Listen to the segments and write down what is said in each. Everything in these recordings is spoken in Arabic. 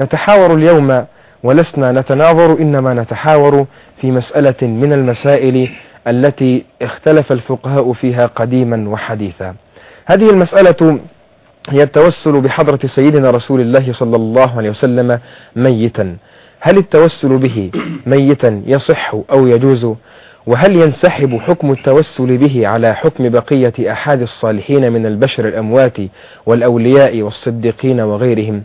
نتحاور اليوم ولسنا نتناظر إنما نتحاور في مسألة من المسائل التي اختلف الفقهاء فيها قديما وحديثا. هذه المسألة هي التوسل بحضرة سيدنا رسول الله صلى الله عليه وسلم ميتا. هل التوسل به ميتا يصح أو يجوز؟ وهل ينسحب حكم التوسل به على حكم بقية أحد الصالحين من البشر الأموات والأولياء والصديقين وغيرهم؟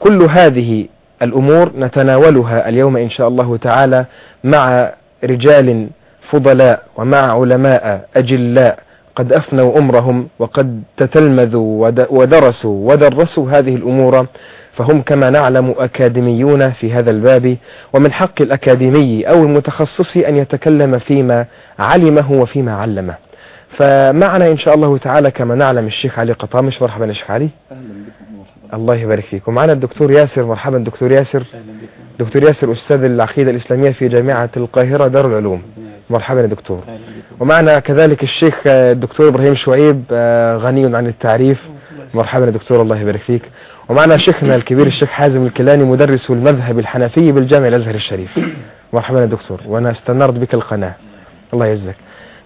كل هذه الأمور نتناولها اليوم إن شاء الله تعالى مع رجال فضلاء ومع علماء أجلاء قد أفنوا أمرهم وقد تتلمذوا ودرسوا ودرسوا هذه الأمور فهم كما نعلم أكاديميون في هذا الباب ومن حق الأكاديمي أو المتخصص أن يتكلم فيما علمه وفيما علمه. فمعنا إن شاء الله تعالى كما نعلم الشيخ علي قطامش مرحبا يا شيخ علي. أهلا بكم. الله يبارك فيك ومعنا الدكتور ياسر. مرحبا دكتور ياسر. أهلا دكتور ياسر أستاذ العقيدة الإسلامية في جامعة القاهرة دار العلوم. مرحبا يا دكتور. ومعنا كذلك الشيخ آه، الدكتور إبراهيم شعيب آه، غني عن التعريف. مرحبا يا دكتور الله يبارك فيك. ومعنا شيخنا الكبير الشيخ حازم الكيلاني مدرس المذهب الحنفي بالجامع الأزهر الشريف. مرحبا يا دكتور. وأنا استنرت بك القناة. الله يجزاك.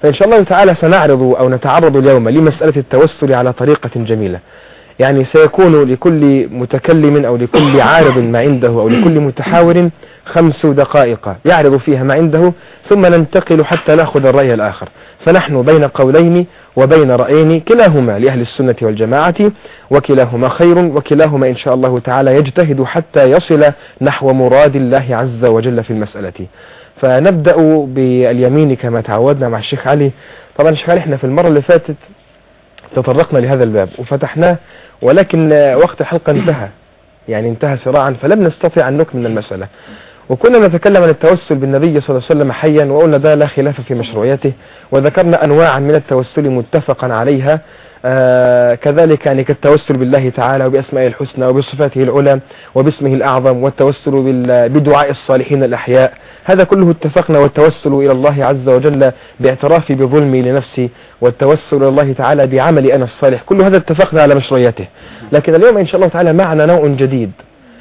فإن شاء الله تعالى سنعرض أو نتعرض اليوم لمسألة التوسل على طريقة جميلة. يعني سيكون لكل متكلم أو لكل عارض ما عنده أو لكل متحاور خمس دقائق يعرض فيها ما عنده ثم ننتقل حتى نأخذ الرأي الآخر. فنحن بين قولين وبين رأيين كلاهما لأهل السنة والجماعة وكلاهما خير وكلاهما إن شاء الله تعالى يجتهد حتى يصل نحو مراد الله عز وجل في المسألة. فنبدأ باليمين كما تعودنا مع الشيخ علي. طبعا الشيخ علي إحنا في المرة اللي فاتت تطرقنا لهذا الباب وفتحناه ولكن وقت الحلقة انتهى. يعني انتهى سراعا فلم نستطيع أن نكمل المسألة. وكنا نتكلم عن التوسل بالنبي صلى الله عليه وسلم حيا وقلنا ده لا خلاف في مشروعيته. وذكرنا أنواعا من التوسل متفقا عليها. آه كذلك يعني كالتوسل بالله تعالى وبأسمائه الحسنى وبصفاته العلى وباسمه الأعظم والتوسل بدعاء الصالحين الأحياء. هذا كله اتفقنا والتوسل إلى الله عز وجل باعترافي بظلمي لنفسي والتوسل إلى الله تعالى بعملي أنا الصالح. كل هذا اتفقنا على مشروعيته. لكن اليوم إن شاء الله تعالى معنا نوع جديد.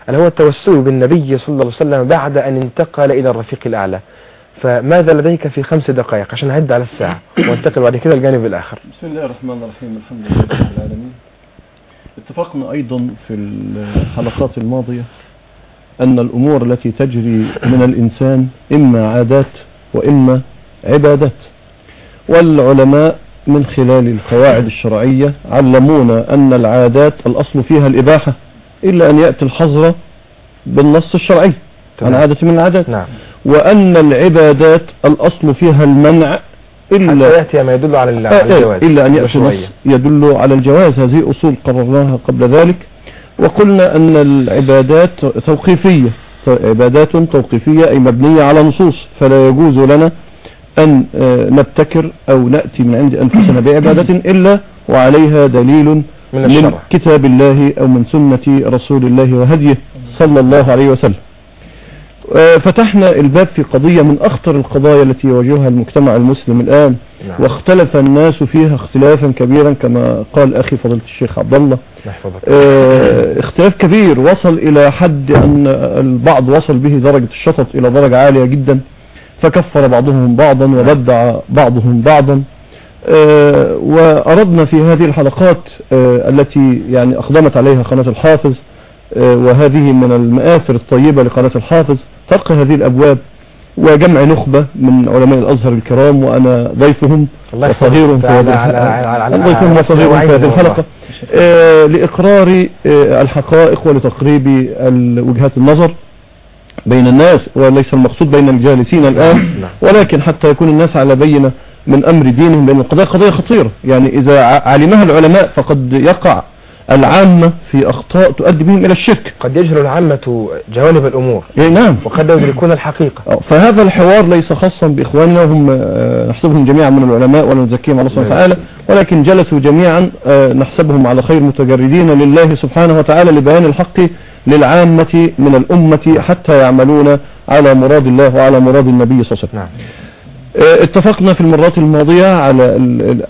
اللي هو التوسل بالنبي صلى الله عليه وسلم بعد أن انتقل إلى الرفيق الأعلى. فماذا لديك في خمس دقائق؟ عشان نعد على الساعة. وانتقل بعد كده الجانب الآخر. بسم الله الرحمن الرحيم. الحمد لله رب العالمين. اتفقنا أيضا في الحلقات الماضية أن الأمور التي تجري من الإنسان إما عادات وإما عبادات. والعلماء من خلال القواعد الشرعية علمونا أن العادات الأصل فيها الإباحة إلا أن يأتي الحظر بالنص الشرعي عن. عادة من العادات. نعم. وأن العبادات الأصل فيها المنع إلا يأتي ما يدل على على آه، الجواز. إلا أن يأتي. نص يدل على الجواز. هذه أصول قررناها قبل ذلك. وقلنا أن العبادات توقيفية عبادات توقيفية أي مبنية على نصوص فلا يجوز لنا أن آه، نبتكر أو نأتي من عند أنفسنا بعبادة إلا وعليها دليل من من كتاب الله أو من سنة رسول الله وهديه صلى الله عليه وسلم. آه، فتحنا الباب في قضية من أخطر القضايا التي يواجهها المجتمع المسلم الآن. نعم. واختلف الناس فيها اختلافا كبيرا كما قال أخي فضيلة الشيخ عبد الله آه، اختلاف كبير. وصل إلى حد أن البعض وصل به درجة الشطط إلى درجة عالية جدا فكفر بعضهم بعضا وبدع بعضهم بعضا. آه، وأردنا في هذه الحلقات آه، التي يعني أقدمت عليها قناة الحافظ آه، وهذه من المآثر الطيبة لقناة الحافظ ترك هذه الأبواب. وجمع نخبة من علماء الأزهر الكرام وأنا ضيفهم. وصغيرهم في ضيفهم وصغيرهم في هذه. الحلقة آه، لإقرار آه، الحقائق ولتقريب وجهات النظر بين الناس وليس المقصود بين الجالسين الآن نعم. ولكن حتى يكون الناس على بينة من أمر دينهم لأن القضايا قضية خطيرة يعني إذا علمها العلماء فقد يقع العامة في أخطاء تؤدي بهم إلى الشرك. قد يجهل العامة جوانب الأمور. يعني نعم. وقد لا يدركون الحقيقة. فهذا الحوار ليس خاصا بإخواننا هم آه، نحسبهم جميعا من العلماء ولا نزكيهم على الله سبحانه وتعالى ولكن جلسوا جميعا آه، نحسبهم على خير متجردين لله سبحانه وتعالى لبيان الحق للعامة من الأمة حتى يعملون على مراد الله وعلى مراد النبي صلى الله عليه وسلم. نعم. اتفقنا في المرات الماضية على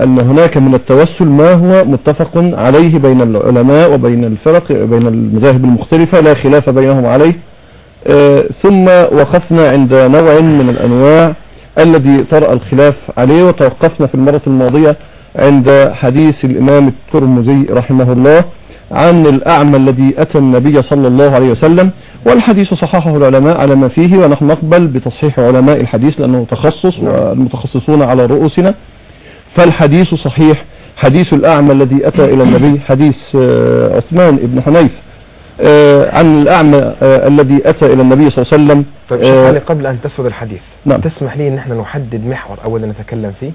أن هناك من التوسل ما هو متفق عليه بين العلماء وبين الفرق بين المذاهب المختلفة لا خلاف بينهم عليه. آه، ثم وقفنا عند نوع من الأنواع الذي طرأ الخلاف عليه وتوقفنا في المرة الماضية عند حديث الإمام الترمذي رحمه الله عن الأعمى الذي أتى النبي صلى الله عليه وسلم والحديث صححه العلماء على ما فيه ونحن نقبل بتصحيح علماء الحديث لأنه تخصص والمتخصصون على رؤوسنا. فالحديث صحيح حديث الأعمى الذي أتى إلى النبي حديث آه، عثمان بن حنيف آه، عن الأعمى آه، الذي أتى إلى النبي صلى الله عليه وسلم. طيب علي قبل أن تسرد الحديث نعم. تسمح لي أن إحنا نحدد محور أولا نتكلم فيه؟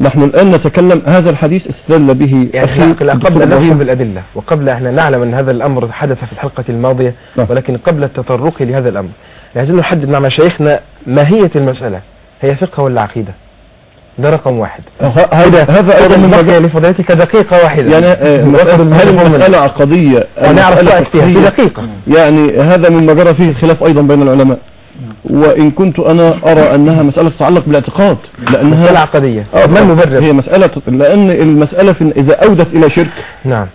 نحن الآن نتكلم هذا الحديث استدل به يعني أخي قبل أن. نفهم الأدلة وقبل أن نعلم أن هذا الأمر حدث في الحلقة الماضية نعم. ولكن قبل التطرق لهذا الأمر. لازم نحدد مع مشايخنا ماهية المسألة هي فقه ولا عقيدة؟ ده رقم واحد. هذا هذا أيضا من مجال لفضيلتك دقيقة واحدة. يعني آه، هل من- المسألة عقدية؟ ونعرف رأيك فيها في؟ دقيقة. يعني هذا مما جرى فيه الخلاف أيضا بين العلماء. وإن كنت أنا أرى أنها مسألة تتعلق بالاعتقاد لأنها مسألة عقدية آه، ما المبرر؟ هي مسألة لأن المسألة إذا أودت إلى شرك نعم.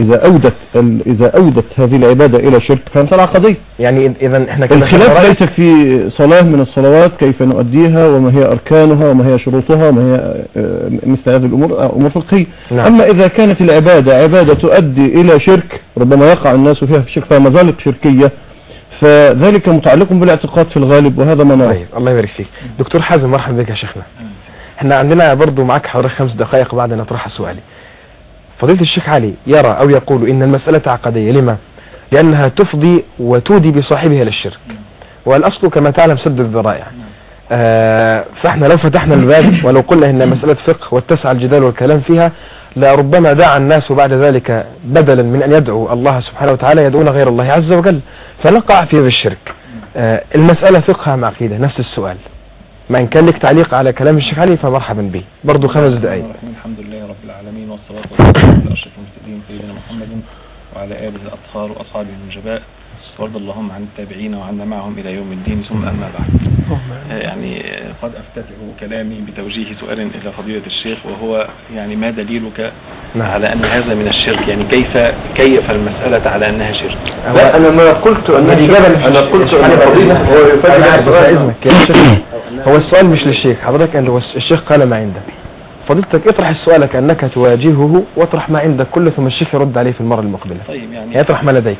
إذا أودت ال- إذا أودت هذه العبادة إلى شرك فهي مسألة عقدية. يعني إذا إحنا كده الخلاف ليس في صلاة من الصلوات كيف نؤديها وما هي أركانها وما هي شروطها وما هي آه، مثل هذه الأمور آه، أمور فقهية. نعم. أما إذا كانت العبادة عبادة تؤدي إلى شرك ربما يقع الناس فيها في شرك فيها مزالق شركية. فذلك متعلق بالاعتقاد في الغالب وهذا ما نرى طيب الله يبارك فيك. دكتور حازم مرحبا بك يا شيخنا. إحنا عندنا برضو معك حوالي خمس دقائق بعد أن أطرح سؤالي. فضيلة الشيخ علي يرى أو يقول إن المسألة عقدية. لما؟ لأنها تفضي وتودي بصاحبها للشرك. والأصل كما تعلم سد الذرائع. آه فإحنا لو فتحنا الباب ولو قلنا إن مسألة فقه واتسع الجدال والكلام فيها لربما دعا الناس بعد ذلك بدلا من أن يدعوا الله سبحانه وتعالى يدعون غير الله عز وجل. فنقع في الشرك. آه المسألة فقه أم عقيدة نفس السؤال. ما إن كان لك تعليق على كلام الشيخ علي فمرحبا به برضو خمس دقائق. الحمد لله رب العالمين والصلاة والسلام على أشرف المرسلين سيدنا محمد وعلى آله الأطهار وأصحابه النجباء وارض اللهم عن التابعين وعنا معهم إلى يوم الدين ثم أما بعد. يعني قد أفتتح كلامي بتوجيه سؤال إلى فضيلة الشيخ وهو يعني ما دليلك نعم. على أن هذا من الشرك؟ يعني كيف كيف المسألة على أنها شرك؟ لا، أنا ما قلت أن الإجابة أنا قلت أن أنا الفضيلة هو. إذنك يا شيخ هو السؤال مش للشيخ. حضرتك أن الشيخ قال ما عنده فضيلتك اطرح السؤال كأنك تواجهه واطرح ما عندك كله ثم الشيخ يرد عليه في المرة المقبلة. طيب يعني يطرح ما لديك.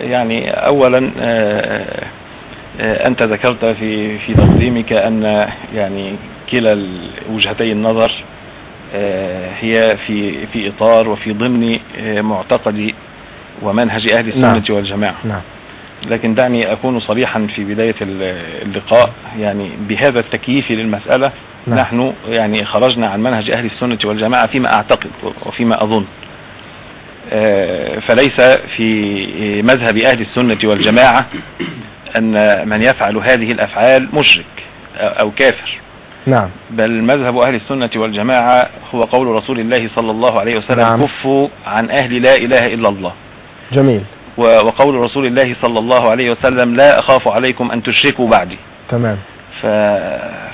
يعني اولا آه، آه، أنت ذكرت في في تقديمك أن يعني كلا وجهتي النظر آه، هي في في إطار وفي ضمن آه، معتقد ومنهج أهل السنة نعم. والجماعة نعم لكن دعني أكون صريحا في بداية ال- اللقاء يعني بهذا التكييف للمسألة نعم. نحن يعني خرجنا عن منهج أهل السنة والجماعة فيما أعتقد وفيما أظن آه، فليس في مذهب أهل السنة والجماعة أن من يفعل هذه الأفعال مشرك أو كافر. نعم. بل مذهب أهل السنة والجماعة هو قول رسول الله صلى الله عليه وسلم نعم. كفوا عن أهل لا إله إلا الله. جميل. وقول رسول الله صلى الله عليه وسلم لا أخاف عليكم أن تشركوا بعدي. تمام. ف...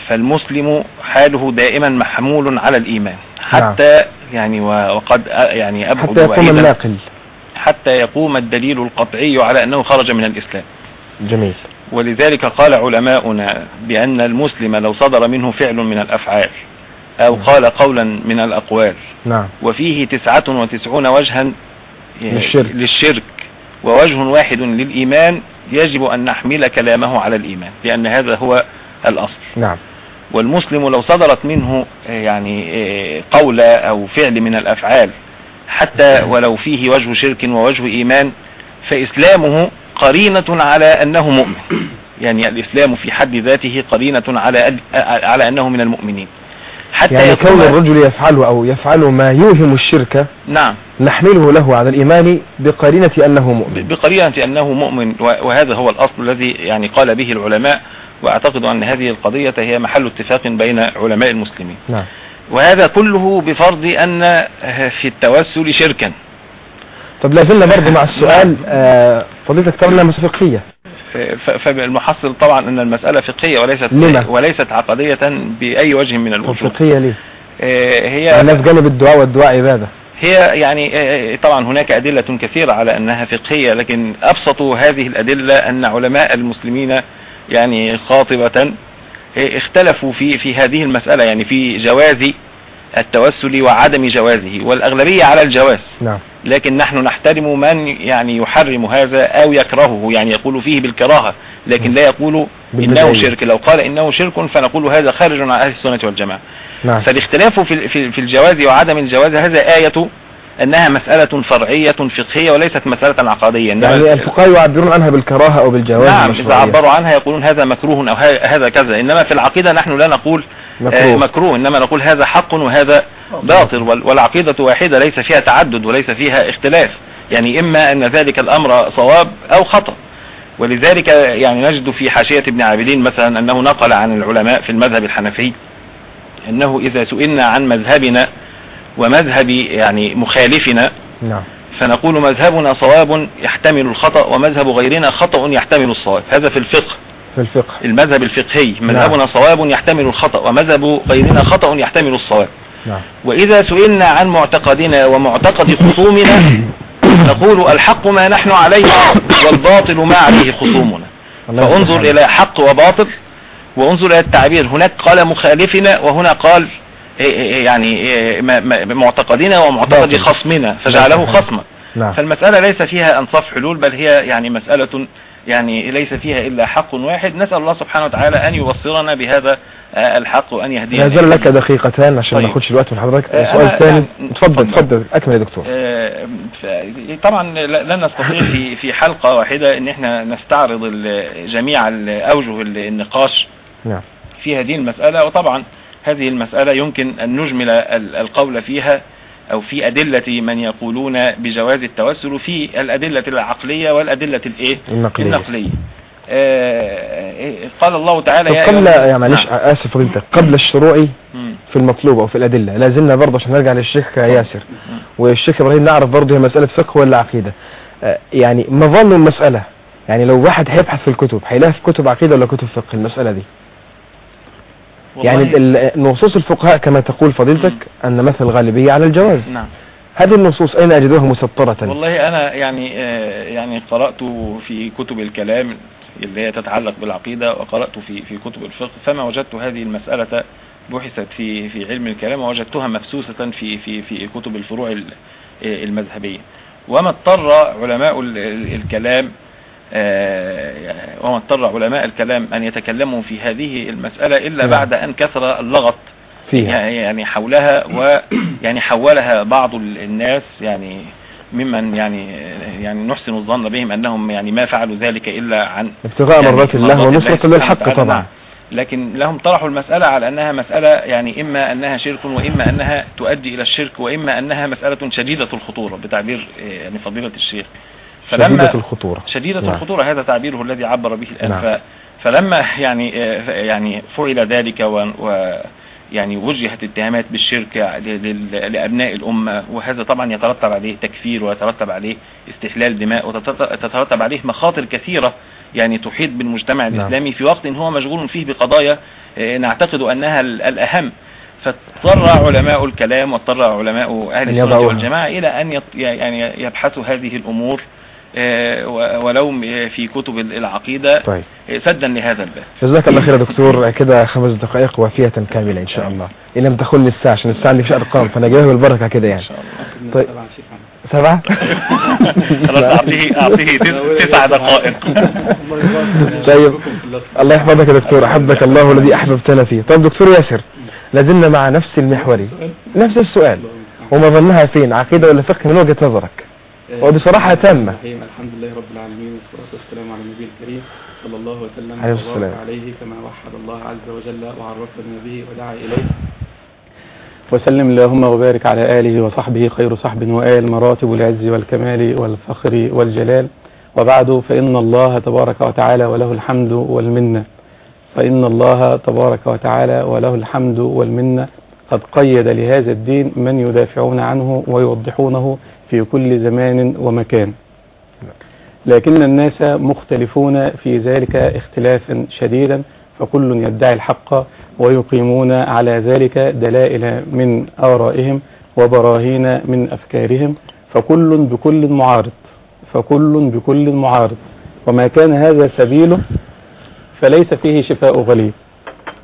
فالمسلم حاله دائما محمول على الإيمان. حتى يعني و- وقد يعني أبعد حتى يقوم الناقل. حتى يقوم الدليل القطعي على أنه خرج من الإسلام. جميل. ولذلك قال علماؤنا بأن المسلم لو صدر منه فعل من الأفعال أو نعم. قال قولا من الأقوال نعم. وفيه تسعة وتسعون وجها للشرك. للشرك ووجه واحد للإيمان يجب أن نحمل كلامه على الإيمان لأن هذا هو الأصل. نعم. والمسلم لو صدرت منه آه، يعني آه، قول أو فعل من الأفعال حتى ولو فيه وجه شرك ووجه إيمان فإسلامه قرينة على أنه مؤمن. يعني الإسلام في حد ذاته قرينة على على أنه من المؤمنين. حتى يعني كون الرجل يفعل أو يفعل ما يوهم الشرك نعم. نحمله له على الإيمان بقرينة أنه مؤمن. بقرينة أنه مؤمن وهذا هو الأصل الذي يعني قال به العلماء وأعتقد أن هذه القضية هي محل اتفاق بين علماء المسلمين. نعم. وهذا كله بفرض أن في التوسل شركا. طب لا زلنا برضه مع السؤال آه، فضيلتك ترى لها مسافقية. ف- فالمحصل طبعا أن المسألة فقهية وليست لما؟ وليست عقدية بأي وجه من الوجوه الفقهية ليه؟ آه، هي أنا في جانب الدعاء والدعاء عبادة. هي يعني آه، طبعا هناك أدلة كثيرة على أنها فقهية لكن أبسط هذه الأدلة أن علماء المسلمين يعني خاطبة. آه، اختلفوا في في هذه المسألة يعني في جواز التوسل وعدم جوازه والأغلبية على الجواز. نعم. لكن نحن نحترم من يعني يحرم هذا أو يكرهه يعني يقول فيه بالكراهة لكن لا يقول إنه. شرك. لو قال إنه شرك فنقول هذا خارج عن أهل السنة والجماعة. نعم. فالاختلاف في في في الجواز وعدم الجواز هذا آية أنها مسألة فرعية فقهية وليست مسألة عقادية. إنما يعني الفقهاء يعبرون عنها بالكراهة أو بالجواز نعم إذا المشروعية. عبروا عنها يقولون هذا مكروه أو ه- هذا كذا. إنما في العقيدة نحن لا نقول مكروه. آه، مكروه. إنما نقول هذا حق وهذا باطل. وال- والعقيدة واحدة ليس فيها تعدد وليس فيها اختلاف. يعني إما أن ذلك الأمر صواب أو خطأ. ولذلك يعني نجد في حاشية ابن عابدين مثلا أنه نقل عن العلماء في المذهب الحنفي أنه إذا سئلنا عن مذهبنا ومذهب يعني مخالفنا. نعم. فنقول مذهبنا صواب يحتمل الخطأ ومذهب غيرنا خطأ يحتمل الصواب. هذا في الفقه. في الفقه. المذهب الفقهي. مذهبنا صواب يحتمل الخطأ ومذهب غيرنا خطأ يحتمل الصواب. نعم. وإذا سئلنا عن معتقدنا ومعتقد خصومنا نقول الحق ما نحن عليه والباطل ما عليه خصومنا. فانظر إلى حق وباطل وانظر إلى التعبير. هناك قال مخالفنا وهنا قال يعني إيه ما- ما- معتقدنا ومعتقد. خصمنا فجعله. خصما نعم. فالمسألة ليس فيها أنصاف حلول بل هي يعني مسألة يعني ليس فيها إلا حق واحد. نسأل الله سبحانه وتعالى أن يبصرنا بهذا آه، الحق وأن يهدينا لا زال لك دقيقتان عشان ما طيب. ناخدش الوقت من حضرتك. آه، سؤال ثاني. اتفضل اتفضل. اتفضل. أكمل يا دكتور. آه، طبعا لن نستطيع في في حلقة واحدة إن إحنا نستعرض جميع ال- اوجه ال- النقاش نعم. في هذه المسألة. وطبعا هذه المسألة يمكن أن نجمل ال- القول فيها أو في أدلة من يقولون بجواز التوسل في الأدلة العقلية والأدلة الإيه؟ النقلية. النقلية. آه، قال الله تعالى يا قبل يا معلش نعم. آسف فضيلتك قبل الشروع. في المطلوب أو في الأدلة لا زلنا برضه عشان نرجع للشيخ ياسر. والشيخ إبراهيم نعرف برضه هي مسألة فقه ولا عقيدة. آه، يعني مظن المسألة. يعني لو واحد هيبحث في الكتب هيلاقي في كتب عقيدة ولا كتب فقه المسألة دي؟ يعني نصوص الفقهاء كما تقول فضيلتك أن مثل الغالبية على الجواز. نعم. هذه النصوص أين أجدوها مسطرة؟ والله أنا يعني آه، يعني قرأت في كتب الكلام اللي هي تتعلق بالعقيدة وقرأت في في كتب الفقه فما وجدت هذه المسألة بحثت في في علم الكلام ووجدتها مبسوسه في في في كتب الفروع ال- آه، المذهبية. وما اضطر علماء ال- ال- الكلام وما اضطر علماء الكلام أن يتكلموا في هذه المسألة إلا نعم. بعد أن كثر اللغط فيها يعني يعني حولها ويعني حولها بعض ال- الناس يعني ممن يعني يعني نحسن الظن بهم أنهم يعني ما فعلوا ذلك إلا عن ابتغاء يعني مرضات الله ونصرة للحق. طبعا. لكن لهم طرحوا المسألة على أنها مسألة يعني إما أنها شرك وإما أنها تؤدي إلى الشرك وإما أنها مسألة شديدة الخطورة بتعبير آه، يعني فضيلة الشيخ شديدة الخطورة شديدة نعم. الخطورة هذا تعبيره الذي عبر به الآن نعم. فلما يعني آه، يعني فعل ذلك و, و يعني وجهت اتهامات بالشرك لأبناء الأمة وهذا طبعا يترتب عليه تكفير ويترتب عليه استحلال دماء وتترتب عليه مخاطر كثيرة يعني تحيط بالمجتمع نعم. الإسلامي في وقت هو مشغول فيه بقضايا آه، نعتقد أنها ال- الأهم فاضطر علماء الكلام واضطر علماء أهل السنة. والجماعة إلى أن يعني يبحثوا هذه الأمور ولو م- في كتب العقيدة. طيب. آه، سدا لهذا الباب. جزاك الله خير يا دكتور. كده خمس دقائق وافية كاملة إن شاء الله. إن لم تخل الساعة عشان الساعة اللي فيها أرقام فانا جايبها بالبركة كده إن يعني شاء الله. طيب. سبعة؟ خلاص أعطيه أعطيه تس- تسع دقائق. طيب. الله يحفظك يا دكتور. أحبك الله الذي أحببتنا فيه. طيب دكتور ياسر لازلنا مع نفس المحوري. نفس السؤال. ومظنها فين عقيدة ولا فقه؟ من وجهة نظرك. وبصراحة تامة الحمد لله رب العالمين والصلاة والسلام على النبي الكريم صلى الله وسلم وبارك. عليه كما وحد الله عز وجل وعرفنا به ودعا إليه. وسلم اللهم وبارك على آله وصحبه خير صحب وآل مراتب العز والكمال والفخر والجلال. وبعد فإن الله تبارك وتعالى وله الحمد والمنة. فإن الله تبارك وتعالى وله الحمد والمنة. قد قيد لهذا الدين من يدافعون عنه ويوضحونه في كل زمان ومكان. لكن الناس مختلفون في ذلك اختلافا شديدا فكل يدعي الحق ويقيمون على ذلك دلائل من آرائهم وبراهين من أفكارهم. فكل بكل معارض فكل بكل معارض. وما كان هذا سبيله فليس فيه شفاء غليظ.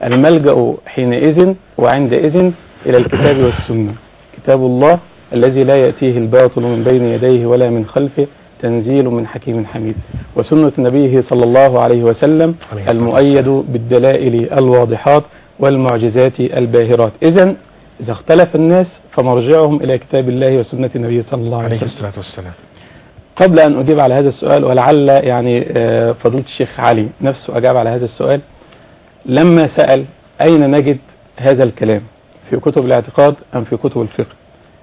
الملجأ حينئذ وعندئذ إلى الكتاب والسنة. كتاب الله الذي لا يأتيه الباطل من بين يديه ولا من خلفه تنزيل من حكيم حميد. وسنة نبيه صلى الله عليه وسلم عليه المؤيد بالدلائل الواضحات والمعجزات الباهرات. إذا إذا اختلف الناس فمرجعهم إلى كتاب الله وسنة النبي صلى الله عليه عليه وسلم. الصلاة والسلام. قبل أن أجيب على هذا السؤال ولعل يعني آه، فضيلة الشيخ علي نفسه أجاب على هذا السؤال لما سأل أين نجد هذا الكلام؟ في كتب الاعتقاد أم في كتب الفقه؟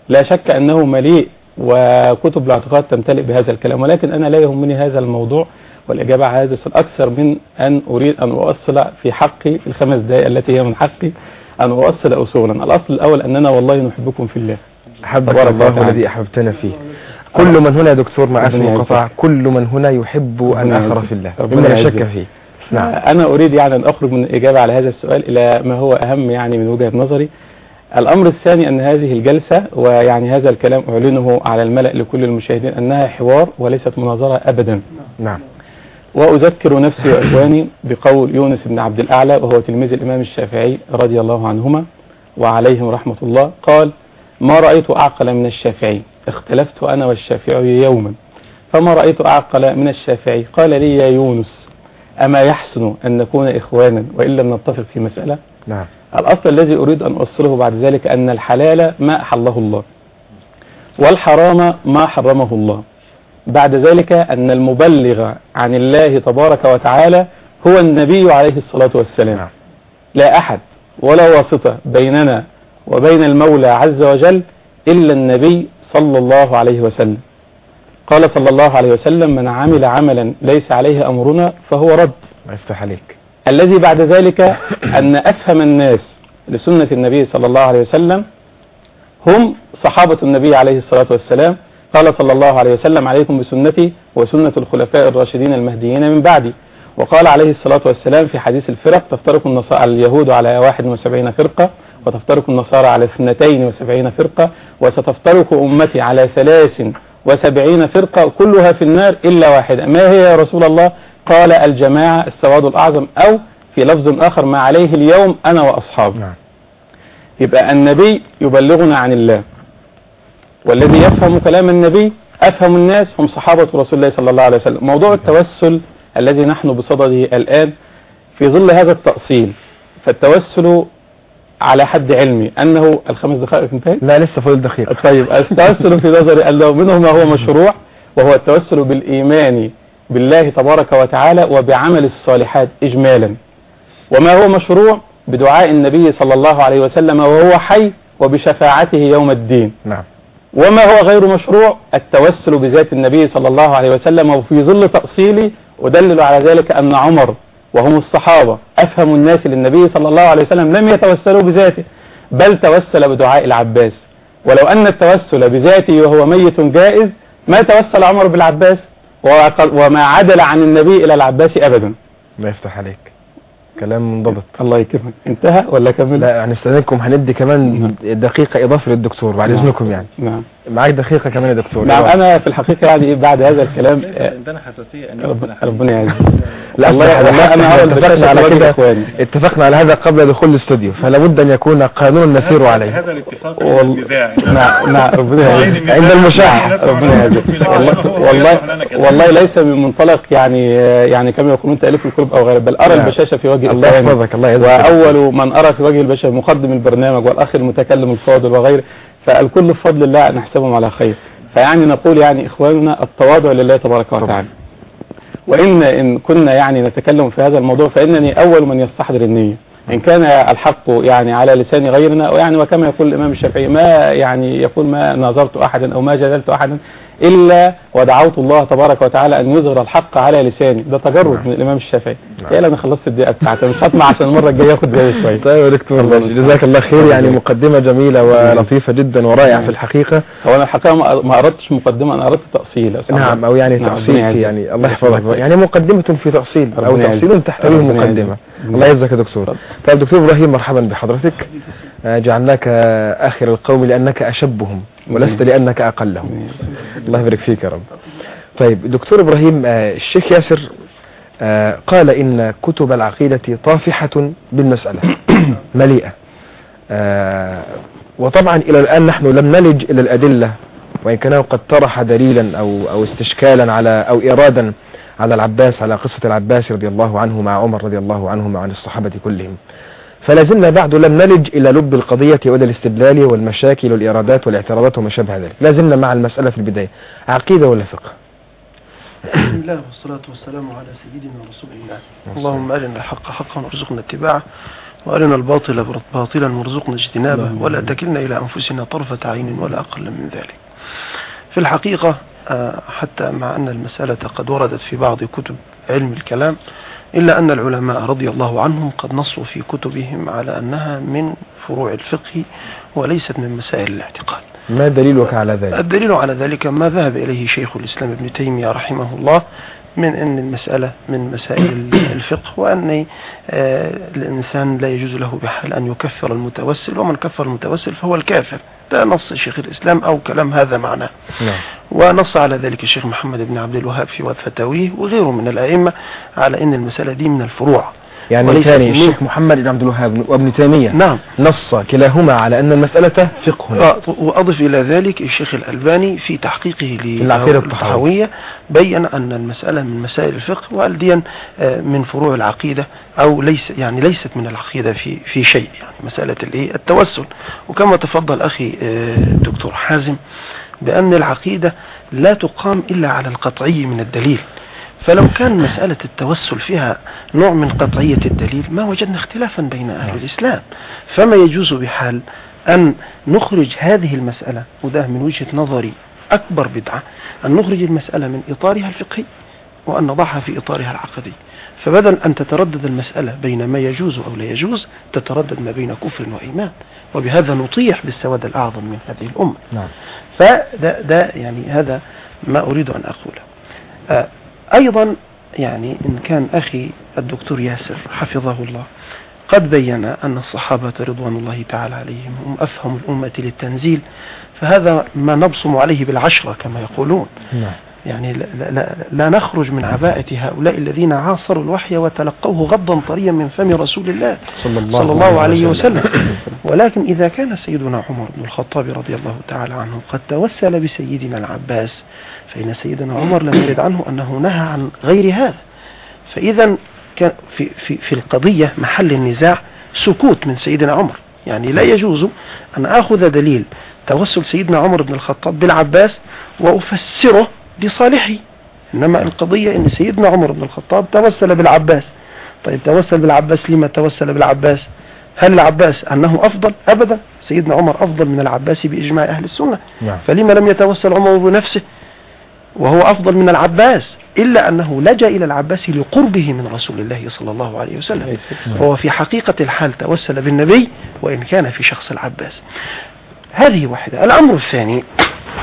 لا شك أنه مليء وكتب الاعتقاد تمتلئ بهذا الكلام ولكن أنا لا يهمني هذا الموضوع والإجابة على هذا السؤال أكثر من أن أريد أن أؤصل في حقي في الخمس دقائق التي هي من حقي أن أؤصل أصولا الأصل الأول أننا والله نحبكم في الله أحبك الله. الذي أحببتنا فيه كل من هنا يا دكتور مع اسم يعزك. كل من هنا يحب أن آخر. في الله ربنا لا. شك فيه نعم أنا أريد يعني أن أخرج من الإجابة على هذا السؤال إلى ما هو أهم يعني من وجهة نظري الأمر الثاني أن هذه الجلسة ويعني هذا الكلام أعلنه على الملأ لكل المشاهدين أنها حوار وليست مناظرة أبدا. نعم. وأذكر نفسي وإخواني بقول يونس بن عبد الأعلى وهو تلميذ الإمام الشافعي رضي الله عنهما وعليهم رحمة الله قال ما رأيت أعقل من الشافعي؟ اختلفت أنا والشافعي يوما. فما رأيت أعقل من الشافعي؟ قال لي يا يونس أما يحسن أن نكون إخوانا وإن لم نتفق في مسألة؟ نعم. الأصل الذي أريد أن أوصله بعد ذلك أن الحلال ما أحله الله والحرام ما حرمه الله. بعد ذلك أن المبلغ عن الله تبارك وتعالى هو النبي عليه الصلاة والسلام. نعم. لا أحد ولا واسطة بيننا وبين المولى عز وجل إلا النبي صلى الله عليه وسلم. قال صلى الله عليه وسلم من عمل عملا ليس عليه أمرنا فهو رد. الله يفتح عليك. الذي بعد ذلك أن أفهم الناس لسنة النبي صلى الله عليه وسلم هم صحابة النبي عليه الصلاة والسلام. قال صلى الله عليه وسلم عليكم بسنتي وسنة الخلفاء الراشدين المهديين من بعدي. وقال عليه الصلاة والسلام في حديث الفرق تفترق النصارى اليهود على 71 فرقة وتفترق النصارى على 72 فرقة وستفترق أمتي على 73 فرقة كلها في النار إلا واحدة. ما هي يا رسول الله؟ قال الجماعة السواد الأعظم أو في لفظ آخر ما عليه اليوم أنا وأصحابي. نعم. يبقى النبي يبلغنا عن الله. والذي يفهم كلام النبي أفهم الناس هم صحابة رسول الله صلى الله عليه وسلم. موضوع التوسل الذي نحن بصدده الآن في ظل هذا التأصيل. فالتوسل على حد علمي. أنه الخمس دقائق انتهت لا لسه فاضل دقيقة. طيب التوسل في نظري أنه منه ما هو مشروع وهو التوسل بالإيمان. بالله تبارك وتعالى وبعمل الصالحات إجمالا. وما هو مشروع؟ بدعاء النبي صلى الله عليه وسلم وهو حي وبشفاعته يوم الدين. نعم. وما هو غير مشروع؟ التوسل بذات النبي صلى الله عليه وسلم وفي ظل تأصيلي أدلل على ذلك أن عمر وهم الصحابة أفهم الناس للنبي صلى الله عليه وسلم لم يتوسلوا بذاته بل توسل بدعاء العباس. ولو أن التوسل بذاته وهو ميت جائز ما توسل عمر بالعباس؟ وما عدل عن النبي إلى العباس أبدا. الله يفتح عليك. كلام منضبط. الله يكرمك. انتهى ولا كمل؟ لا يعني استاذنكم هندي كمان دقيقة إضافة للدكتور بعد نعم. إذنكم يعني. نعم. معاك دقيقة كمان يا دكتور. نعم أنا في الحقيقة يعني بعد هذا الكلام آه، عندنا حساسية ان رب- ربنا يعزك. لا والله أنا أول اتفقنا على كده إخواني. اتفقنا على هذا قبل دخول الاستوديو فلا بد أن يكون قانون نسير عليه. هذا الاتفاق نعم نعم ربنا يعزك. عند المشاحة. ربنا يعزك. والله والله ليس من منطلق يعني يعني كما يقولون تأليف القلوب أو غيره بل أرى نعم. البشاشة في وجه الله. إخواني. يحفظك الله يجزاك وأول من أرى في وجه البشر مقدم البرنامج والأخ المتكلم الفاضل وغيره فالكل بفضل الله نحسبهم على خير. فيعني نقول يعني إخواننا التواضع لله تبارك وتعالى. وإن إن كنا يعني نتكلم في هذا الموضوع فإنني أول من يستحضر النية. إن كان الحق يعني على لسان غيرنا ويعني وكما يقول الإمام الشافعي ما يعني يقول ما ناظرت أحدا أو ما جادلت أحدا إلا ودعوت الله تبارك وتعالى أن يظهر الحق على لساني. ده تجرد من الإمام الشافعي. نعم. يا أنا خلصت الدقيقة بتاعتي؟ مش هطمع عشان المرة الجاية آخد بالي شوية. طيب يا دكتور جزاك الله خير. يعني مقدمة جميلة ولطيفة جدا ورائعة في الحقيقة. هو أنا الحقيقة ما أردتش مقدمة أنا أردت تأصيل. نعم. أو يعني نعم، تأصيل. يعني الله يحفظك. يعني مقدمة في تأصيل يعزك. تأصيل تحتويه مقدمة. الله يجزاك يا دكتور. طيب دكتور إبراهيم مرحبا بحضرتك. آه، جعلناك آه، آخر القوم لأنك أشبهم. ولست لأنك اقلهم الله يبارك فيك يا رب. طيب دكتور إبراهيم آه، الشيخ ياسر آه، قال إن كتب العقيدة طافحة بالمسألة مليئة. آه، وطبعا إلى الآن نحن لم نلج إلى الأدلة وإن كان قد طرح دليلا أو أو استشكالا على أو ارادا على العباس على قصة العباس رضي الله عنه مع عمر رضي الله عنه وعن الصحابة كلهم. فلازلنا بعد لم نلج إلى لب القضية وإلى الاستدلال والمشاكل والإرادات والاعتراضات وما شابه ذلك. لازلنا مع المسألة في البداية. عقيدة ولا فقه؟ بسم الله والصلاة والسلام على سيدنا رسول الله اللهم أرنا الحق حقا وارزقنا اتباعه وأرنا الباطل باطلا وارزقنا اجتنابه ولا تكلنا إلى أنفسنا طرفة عين ولا أقل من ذلك. في الحقيقة آه، حتى مع أن المسألة قد وردت في بعض كتب علم الكلام إلا أن العلماء رضي الله عنهم قد نصوا في كتبهم على أنها من فروع الفقه وليست من مسائل الاعتقاد. ما دليلك على ذلك؟ الدليل على ذلك ما ذهب إليه شيخ الإسلام ابن تيمية رحمه الله من أن المسألة من مسائل الفقه وأن آه، الإنسان لا يجوز له بحال أن يكفر المتوسل ومن كفر المتوسل فهو الكافر. نص شيخ الإسلام أو كلام هذا معناه. نعم. ونص على ذلك الشيخ محمد بن عبد الوهاب في فتاويه وغيره من الأئمة على أن المسألة دي من الفروع. يعني ثاني. الشيخ محمد بن عبد الوهاب وابن تيمية نعم نص كلاهما على أن المسألة فقه آه، وأضف إلى ذلك الشيخ الألباني في تحقيقه. للطحاوية بين أن المسألة من مسائل الفقه وقال دي آه، من فروع العقيدة أو ليس يعني ليست من العقيدة في في شيء يعني مسألة الإيه التوسل وكما تفضل أخي آه، الدكتور حازم بأن العقيدة لا تقام إلا على القطعي من الدليل فلو كان مسألة التوسل فيها نوع من قطعية الدليل ما وجدنا اختلافا بين أهل الإسلام. فما يجوز بحال أن نخرج هذه المسألة وده من وجهة نظري أكبر بدعة أن نخرج المسألة من إطارها الفقهي وأن نضعها في إطارها العقدي. فبدل أن تتردد المسألة بين ما يجوز أو لا يجوز تتردد ما بين كفر وإيمان. وبهذا نطيح بالسواد الأعظم من هذه الأمة. نعم. فده ده يعني هذا ما أريد أن أقوله. آه، أيضا يعني إن كان أخي الدكتور ياسر حفظه الله قد بين أن الصحابة رضوان الله تعالى عليهم هم أفهم الأمة للتنزيل فهذا ما نبصم عليه بالعشرة كما يقولون. نعم. يعني لا, لا, لا, لا نخرج من عباءة هؤلاء الذين عاصروا الوحي وتلقوه غضا طريا من فم رسول الله صلى الله, صلى الله عليه وسلم. ولكن إذا كان سيدنا عمر بن الخطاب رضي الله تعالى عنه قد توسل بسيدنا العباس فإن سيدنا عمر لم يرد عنه أنه نهى عن غير هذا. فإذا كان في, في, في القضية محل النزاع سكوت من سيدنا عمر. يعني لا يجوز أن أخذ دليل توسل سيدنا عمر بن الخطاب بالعباس وأفسره لصالحي. إنما القضية أن سيدنا عمر بن الخطاب توسل بالعباس. طيب توسل بالعباس لما توسل بالعباس؟ هل العباس أنه أفضل؟ أبدا. سيدنا عمر أفضل من العباس بإجماع أهل السنة. نعم. فلما لم يتوسل عمر بنفسه؟ وهو أفضل من العباس إلا أنه لجأ إلى العباس لقربه من رسول الله صلى الله عليه وسلم. فهو في حقيقة الحال توسل بالنبي وإن كان في شخص العباس. هذه واحدة. الأمر الثاني.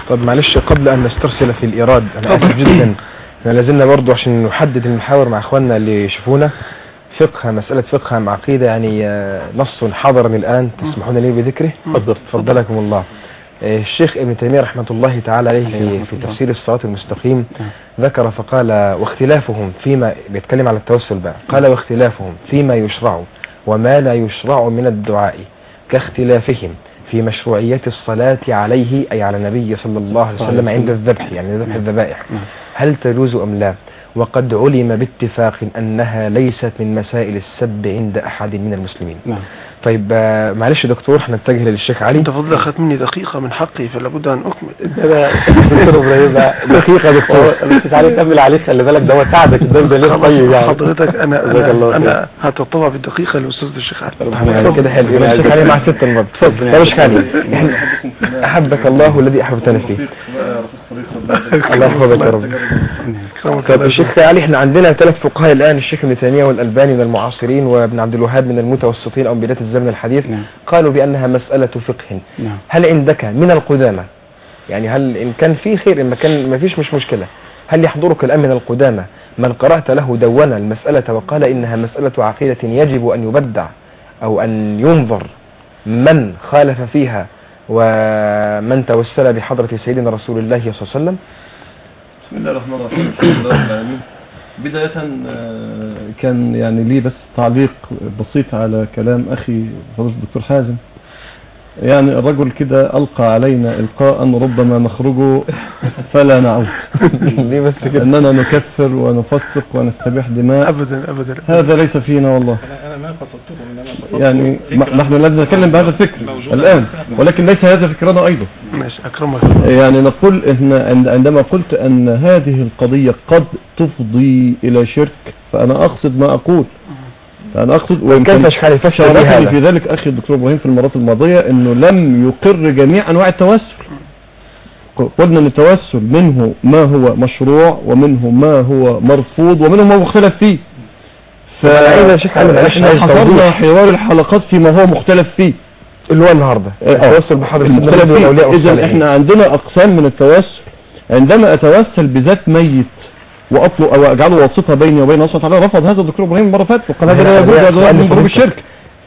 طب معلش قبل أن نسترسل في الإيراد أنا. آسف جدا إحنا لازلنا برضو عشان نحدد المحاور مع إخواننا اللي يشوفونا فقه مسألة فقه مع عقيدة يعني آه، نص حضرني الآن تسمحون لي بذكره؟ تفضل. تفضلكم الله. الشيخ ابن تيمية رحمة الله تعالى عليه في, في. تفسير الصراط المستقيم ذكر فقال واختلافهم فيما بيتكلم على التوسل بقى. قال واختلافهم فيما يشرع وما لا يشرع من الدعاء كاختلافهم في مشروعية الصلاة عليه أي على النبي صلى الله عليه وسلم عند الذبح يعني ذبح الذبائح. نعم. هل تجوز أم لا؟ وقد علم باتفاق أنها ليست من مسائل السب عند أحد من المسلمين. نعم. طيب آه، معلش يا دكتور هنتجه للشيخ علي. أنت فضل أخذت مني دقيقة من حقي فلا بد أن أكمل. أنا دكتور إبراهيم يا دكتور. بس تعالى كمل عليه خلي بالك ده هو ساعدك ده ليه طيب يعني. حضرتك أنا أنا. أنا هتطوع بالدقيقة للأستاذ الشيخ علي. كده حلو. الشيخ علي مع ست المرض اتفضل. يا شيخ علي أحبك الله الذي أحببتنا فيه. الله يحفظك يا رب. طيب الشيخ علي إحنا عندنا ثلاث فقهاء الآن الشيخ ابن تيمية والألباني من المعاصرين وابن عبد الوهاب من المتوسطين أو بدايه الزمن الحديث نعم. قالوا بأنها مسألة فقه. نعم. هل عندك من القدامى؟ يعني هل إن كان في خير إن ما كان ما فيش مش مشكلة. هل يحضرك الآن من القدامى؟ من قرأت له دون المسألة وقال إنها مسألة عقيدة يجب أن يبدع أو أن ينظر من خالف فيها ومن توسل بحضرة سيدنا رسول الله صلى الله عليه وسلم؟ بسم الله الرحمن الرحيم. الحمد لله رب العالمين. بداية آه، كان يعني لي بس تعليق بسيط على كلام أخي فضيلة الدكتور حازم. يعني الرجل كده ألقى علينا إلقاء ربما نخرج فلا نعود. ليه بس كده؟ أننا نكفر ونفسق ونستبيح دماء. ابدا ابدا. هذا ليس فينا والله. أنا ما قصدته يعني م- نحن لازم نتكلم بهذا الفكر الآن ولكن ليس هذا فكرنا أيضا. ماشي الله يعني نقول إن عند- عندما قلت أن هذه القضية قد تفضي إلى شرك فأنا أقصد ما أقول. أنا أقصد وإن كيف كان شاركني في ذلك أخي الدكتور إبراهيم في المرات الماضية أنه لم يقر جميع أنواع التوسل. قلنا أن التوسل منه ما هو مشروع ومنه ما هو مرفوض ومنه ما مختلف فيه. عايز حضرنا توضيح. حوار الحلقات فيما هو مختلف فيه. اللي هو النهارده. آه. التوسل المختلف النبي فيه. والاولياء والصالحين. إحنا عندنا أقسام من التوسل عندما أتوسل بذات ميت وأطلب أو أجعله واسطة بيني وبين الله وتعالى رفض هذا الدكتور إبراهيم المرة فاتت وقال هذا لا يجوز هذا من ضروب الشرك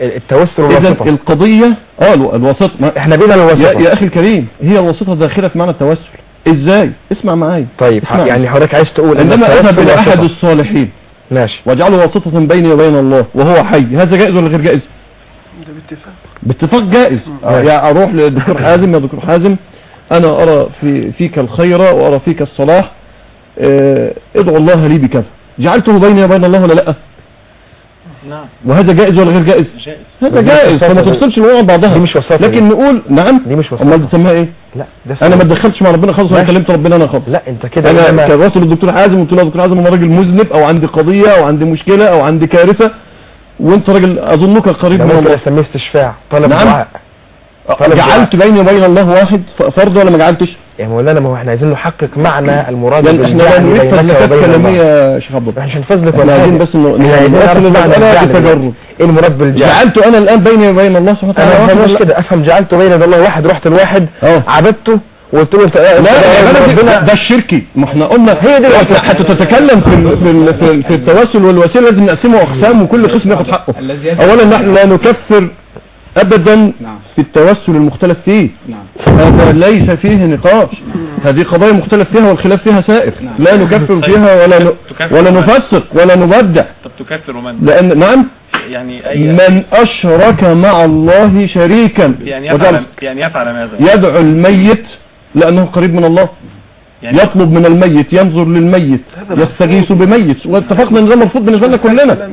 التوسل والواسطة. القضية آه الو- الوسط ما إحنا بينا الواسطة. يا أخي الكريم هي الوسيطة داخلة في معنى التوسل. إزاي؟ اسمع معايا. طيب اسمع. يعني حضرتك عايز تقول عندما إلى واسطة. أحد الصالحين ماشي. واجعله واسطة بيني وبين الله وهو حي. هذا جائز ولا غير جائز؟ ده باتفاق. باتفاق جائز. آه، يعني أروح للدكتور حازم يا دكتور حازم. أنا أرى في فيك الخير وأرى فيك الصلاح. آه، ادعو الله لي بكذا. جعلته بيني وبين الله ولا لأ؟ نعم. وهذا جائز ولا غير جائز؟ جائز. هذا جائز. فما. تفصلش الأمور عن بعضها. دي مش وساطة لكن. نقول نعم. دي مش وساطة. أمال بتسميها إيه؟ لا ده أنا ما اتدخلتش مع ربنا خالص ولا. كلمت ربنا أنا خالص. لا أنت كده أنا إنما- كان راسل الدكتور حازم قلت له يا دكتور حازم أنا راجل مذنب أو عندي قضية أو عندي مشكلة أو عندي كارثة. وأنت راجل أظنك قريب من الله. أسميه استشفاع طلب نعم. دعاء. جعلت بيني وبين الله واحد ف- فرد ولا ما جعلتش؟ يا مولانا ما هو إحنا عايزين نحقق معنى المراد يعني إحنا وبين الله. كلامية يا شيخ عبد الله إحنا مش ولا عايزين. بس إنه إحنا عايزين نوصل نعرف إيه المراد بالجعل؟ جعلت أنا الآن بيني وبين الله سبحانه أنا وتعالى. فهمش واحد كده. أفهم جعلت بين يدي الله واحد رحت لواحد أه. عبدته وقلت له أنت لا يا بلدي ربنا؟ ده الشركي. ما إحنا قلنا هي دي. حتى تتكلم في في في, ال- في التوسل والوسيلة لازم نقسمه أقسام وكل قسم ياخد حقه. اولا نحن لا نكفر ابدا نعم. في التوسل المختلف فيه. نعم. هذا ليس فيه نقاش. هذه قضايا مختلف فيها والخلاف فيها سائر. نعم. لا نكفر فيها ولا ن... ولا؟ نفسق ولا نبدع. طب تكفر من لأن نعم. يعني اي من أشرك مع الله شريكا. يعني يفعل يعني يفعل ماذا يدعو الميت لأنه قريب من الله. يعني يطلب من الميت ينظر للميت يستغيث بميت. واتفقنا إن ده مرفوض بالنسبة لنا كلنا.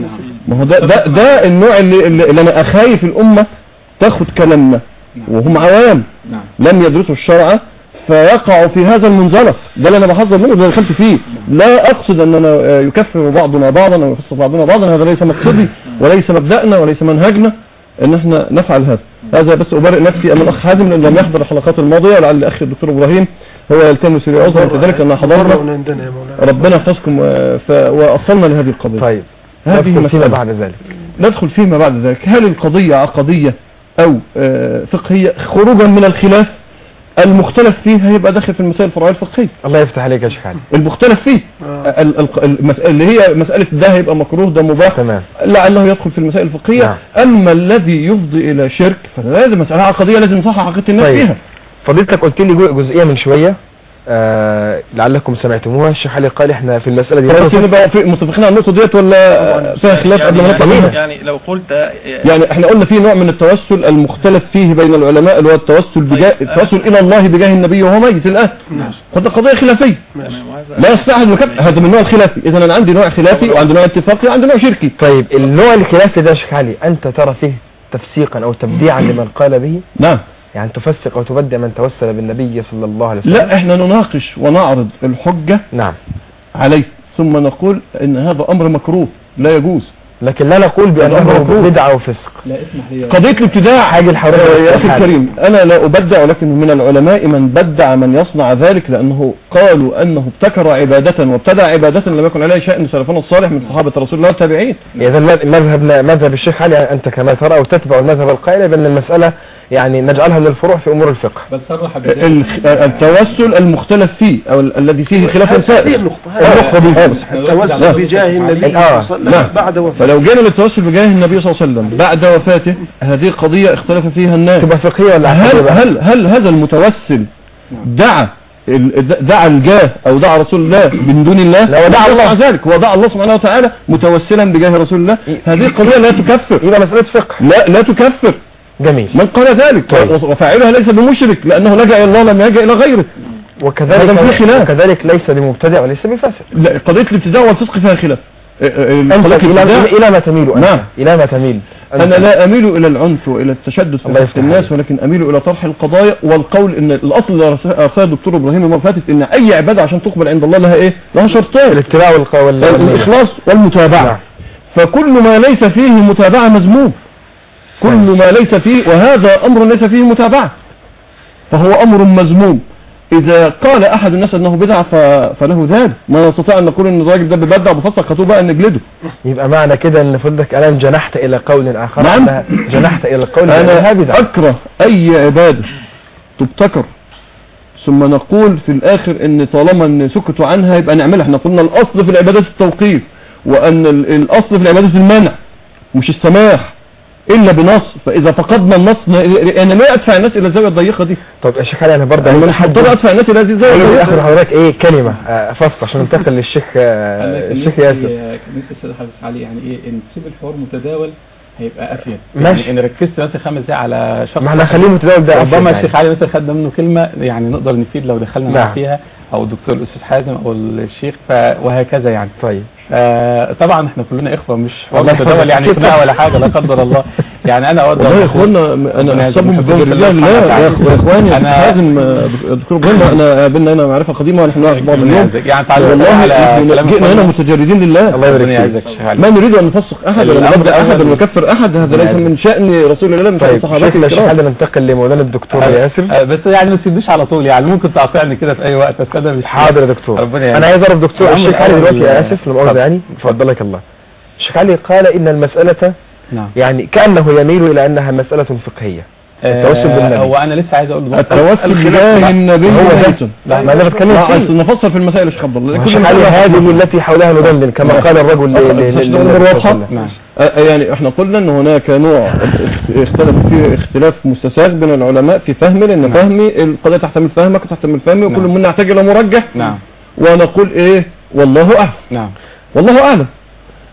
ما هو ده ده ده النوع اللي, اللي اللي أنا أخايف الأمة تاخد كلامنا وهم عوام. نعم. لم يدرسوا الشرع فيقعوا في هذا المنزلق ده اللي أنا بحذر منه ده دخلت فيه. لا أقصد اننا يكفر بعضنا بعضا أو يخص بعضنا بعضا. هذا ليس مقصدي وليس مبدأنا وليس منهجنا أن إحنا نفعل هذا. هذا بس أبرئ نفسي امام الأخ حازم لأن لم يحضر الحلقات الماضية. ولعل أخي الدكتور إبراهيم هو يلتمس لي عذرا في ذلك ان حضرنا. ربنا يحفظكم. وأصلنا لهذه القضية. طيب. هذه فيما بعد ذلك. ندخل فيما بعد ذلك. هل القضية عقدية؟ أو آه، فقهية خروجا من الخلاف المختلف فيه هيبقى داخل في المسائل الفرعية الفقهية. الله يفتح عليك يا شيخ علي. المختلف فيه. آه. اللي هي مسألة ده هيبقى مكروه ده مباح. تمام. لعله يدخل في المسائل الفقهية. نعم. أما الذي يفضي إلى شرك فلازم مسألة عقدية لازم نصحح عقيدة الناس طيب. فيها. فضيلتك قلت لي جزئية من شوية. آه لعلكم سمعتموها. الشيخ علي قال إحنا في المسألة دي بس نبقى في- متفقين على النقطة ديت ولا فيها خلاف؟ قبل ما نطلع يعني, منها. يعني لو قلت يعني إحنا قلنا في نوع من التوسل المختلف فيه بين العلماء اللي هو التوسل بجاه طيب. التوسل إلى الله بجاه النبي وهو ميت الان نعم. قد قضية خلافية. تمام، وهذا- لا يستحق المكافأة هذا من النوع الخلافي. اذا أنا عندي نوع خلافي وعندي نوع اتفاقي وعندي نوع شركي. طيب النوع الخلافي ده يا شيخ علي أنت ترى فيه تفسيقا أو تبديعا لمن قال به؟ نعم. يعني تفسق أو تبدع من توسل بالنبي صلى الله عليه وسلم. لا إحنا نناقش ونعرض الحجة نعم. عليه ثم نقول إن هذا أمر مكروه لا يجوز. لكن لا نقول مكروه. بدعة وفسق لا اسمح لي قضية الابتداع حاجة الحوارية يا والحاجة. الكريم أنا لا أبدع ولكن من العلماء من بدع من يصنع ذلك لأنه قالوا أنه ابتكر عبادة وابتدع عبادة لم يكن عليها شأن. سلفنا الصالح من صحابة رسول الله والتابعين. إذا مذهبنا مذهب الشيخ علي أنت كما ترى أو تتبع المذهب القائل بأن المسألة يعني نجعلها من الفروع في أمور الفقه. بل صرح ال- التوسل المختلف فيه أو ال- الذي فيه خلاف هذه سائر. التوسل بجاه النبي صلى الله عليه وسلم نعم. بعد وفاته. فلو جينا للتوسل بجاه النبي صلى الله عليه وسلم بعد وفاته هذه قضية اختلف فيها الناس. تبقى فقهية ولا هل؟ هل هل هذا المتوسل دعا دعا الجاه أو دعا رسول الله من دون الله؟ لا، ودعا الله. مع ذلك. ودعا الله سبحانه وتعالى متوسلا بجاه رسول الله. هذه قضية لا تكفر. يبقى مسألة فقه. لا لا تكفر. جميل من قال ذلك طيب. وفاعلها ليس بمشرك لأنه لجأ إلى الله لم يلجأ إلى غيره وكذلك. وكذلك ليس بمبتدع وليس بفاسق لا، قضية الابتداع والفسق فيها خلاف إلى, إلى ما تميل أنت نعم. إلى ما تميل أنت. أنا لا أميل إلى العنف وإلى التشدد في الناس. ولكن أميل إلى طرح القضايا والقول إن الأصل اللي أرساه الدكتور إبراهيم المرة فاتت إن أي عبادة عشان تقبل عند الله لها إيه؟ لها شرطين الاتباع والق- وال الإخلاص والمتابعة نعم. فكل ما ليس فيه متابعة مذموم كل نعم. ما ليس فيه وهذا أمر ليس فيه متابعة. فهو أمر مذموم إذا قال أحد الناس أنه بدعة ف- فله ذلك. ما نستطيع أن نقول إن الراجل ده ببدع بفسق خطوه بقى نجلده. يبقى معنى كده إن فضلك الان جنحت إلى قول آخر. نعم. جنحت بأنها أنا بدعة. أكره أي عبادة تبتكر. ثم نقول في الآخر إن طالما إن سكتوا عنها يبقى نعملها. إحنا قلنا الأصل في العبادات التوقيف وأن ال- الأصل في العبادات المنع مش السماح. إلا بنص فإذا فقدنا النص ن- أنا ليه أدفع الناس إلى الزاويه الضيقه دي طب يا شيخ علي أنا برضه أنا حد هضطر أدفع الناس إلى هذه الزاوية اخد الضيقة. حضرتك إيه كلمة آه، فصل عشان ننتقل للشيخ آه، الشيخ ياسر كان السيد حافظ علي يعني إيه إن تسيب الحوار متداول هيبقى أفيد ماشي. يعني إن ركزت مثلا خمس دقايق على شخص ما إحنا خليه متداول ده ربما يعني. الشيخ علي مثلا خدنا منه كلمة يعني نقدر نفيد لو دخلنا نعم. فيها أو الدكتور الأستاذ حازم أو الشيخ ف... وهكذا يعني طيب آه طبعا إحنا كلنا إخوة مش حوار الله متداول يحفظك. يعني خناقه ولا حاجة لا قدر الله. يعني أنا اود والله يا اخوانا أنا احسبهم بالرجال لا يا إخواني أنا لازم دكتور إبراهيم أنا قابلنا هنا معرفة قديمة ونحن نعرف بعض اليوم. يعني تعالوا والله جئنا هنا. متجردين لله. الله يبارك فيك. ما نريد أن نفسق أحد ولا نبدأ أحد ولا نكفر أحد هذا ليس يعني- من شأن رسول الله من شأن طيب. صحابته الكرام. علي ننتقل لمولانا الدكتور ياسر. آه، بس يعني ما تسيبنيش على طول يعني ممكن تقاطعني كده في أي وقت مش حاضر يا دكتور. أنا عايز أعرف دكتور الشيخ علي دلوقتي يا اسف يعني فضلك الله. الشيخ علي قال إن المسألة نعم. يعني كأنه يميل إلى أنها مسألة فقهية. التوسل بالنبي. هو أنا لسه عايز أقول. التوسل بجاه النبي هو ده. لا ما أنا بتكلم فيه. نفصل في المسائل يا شيخ عبد الله. كل الشيخ علي مسألة- هذه التي حولها ندندن كما نعم. قال الرجل. نعم. آه، يعني إحنا قلنا إن هناك نوع اختلف فيه اختلاف مستساغ بين العلماء في فهم لأن نعم. فهمي القضية تحتمل فهمك وتحتمل فهمي وكل نعم. منا يحتاج إلى مرجح. نعم. ونقول إيه؟ والله أعلم. نعم. والله أعلم.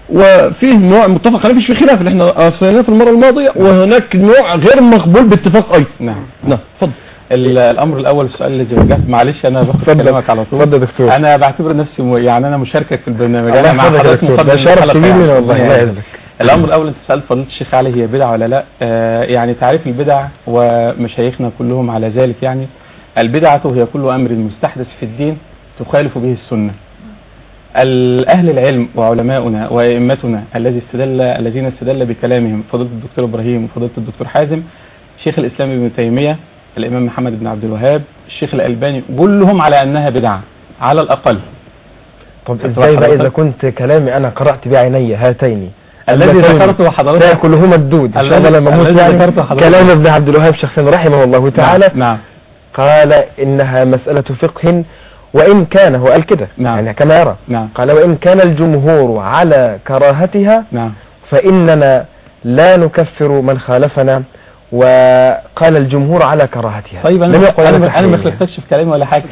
وفيه نوع متفق عليه مش في خلاف اللي إحنا اصلناه في المرة الماضية وهناك نوع غير مقبول باتفاق أيضا. نعم. نعم اتفضل. ال- الأمر الأول السؤال اللي وجهت معلش أنا باخد. كلامك على طول. اتفضل دكتور. أنا بعتبر نفسي م... يعني أنا مشاركك في البرنامج. أنا مع حضرتك مقدم شرف كبير والله الله. يعزك الأمر الأول أنت سألت فضيله الشيخ علي هي بدعة ولا لأ؟ آه يعني تعريف البدع ومشايخنا كلهم على ذلك يعني. البدعة هي كل أمر مستحدث في الدين تخالف به السنة. أهل العلم وعلماؤنا وأئمتنا الذي استدل الذين استدل بكلامهم فضيلة الدكتور إبراهيم وفضيلة الدكتور حازم شيخ الإسلام ابن تيمية الإمام محمد بن عبد الوهاب الشيخ الألباني كلهم على أنها بدعة على الأقل. طب إزاي بقى؟ إذا كنت كلامي أنا قرأت بعيني هاتين. الذي ذكرته حضرتك تاكلهما الدود. الذي- يعني ذكرته حضرتك. كلام ابن عبد الوهاب شخصيا رحمه الله تعالى. نعم نعم. قال إنها مسألة فقه وإن كان هو قال كده. نعم. يعني كما يرى. نعم. قال وإن كان الجمهور على كراهتها نعم. فإننا لا نكفر من خالفنا وقال الجمهور على كراهتها. طيب أنا لم يقل أنا ما- أنا ما تحريمها. خلفتش في كلامي ولا حاجة.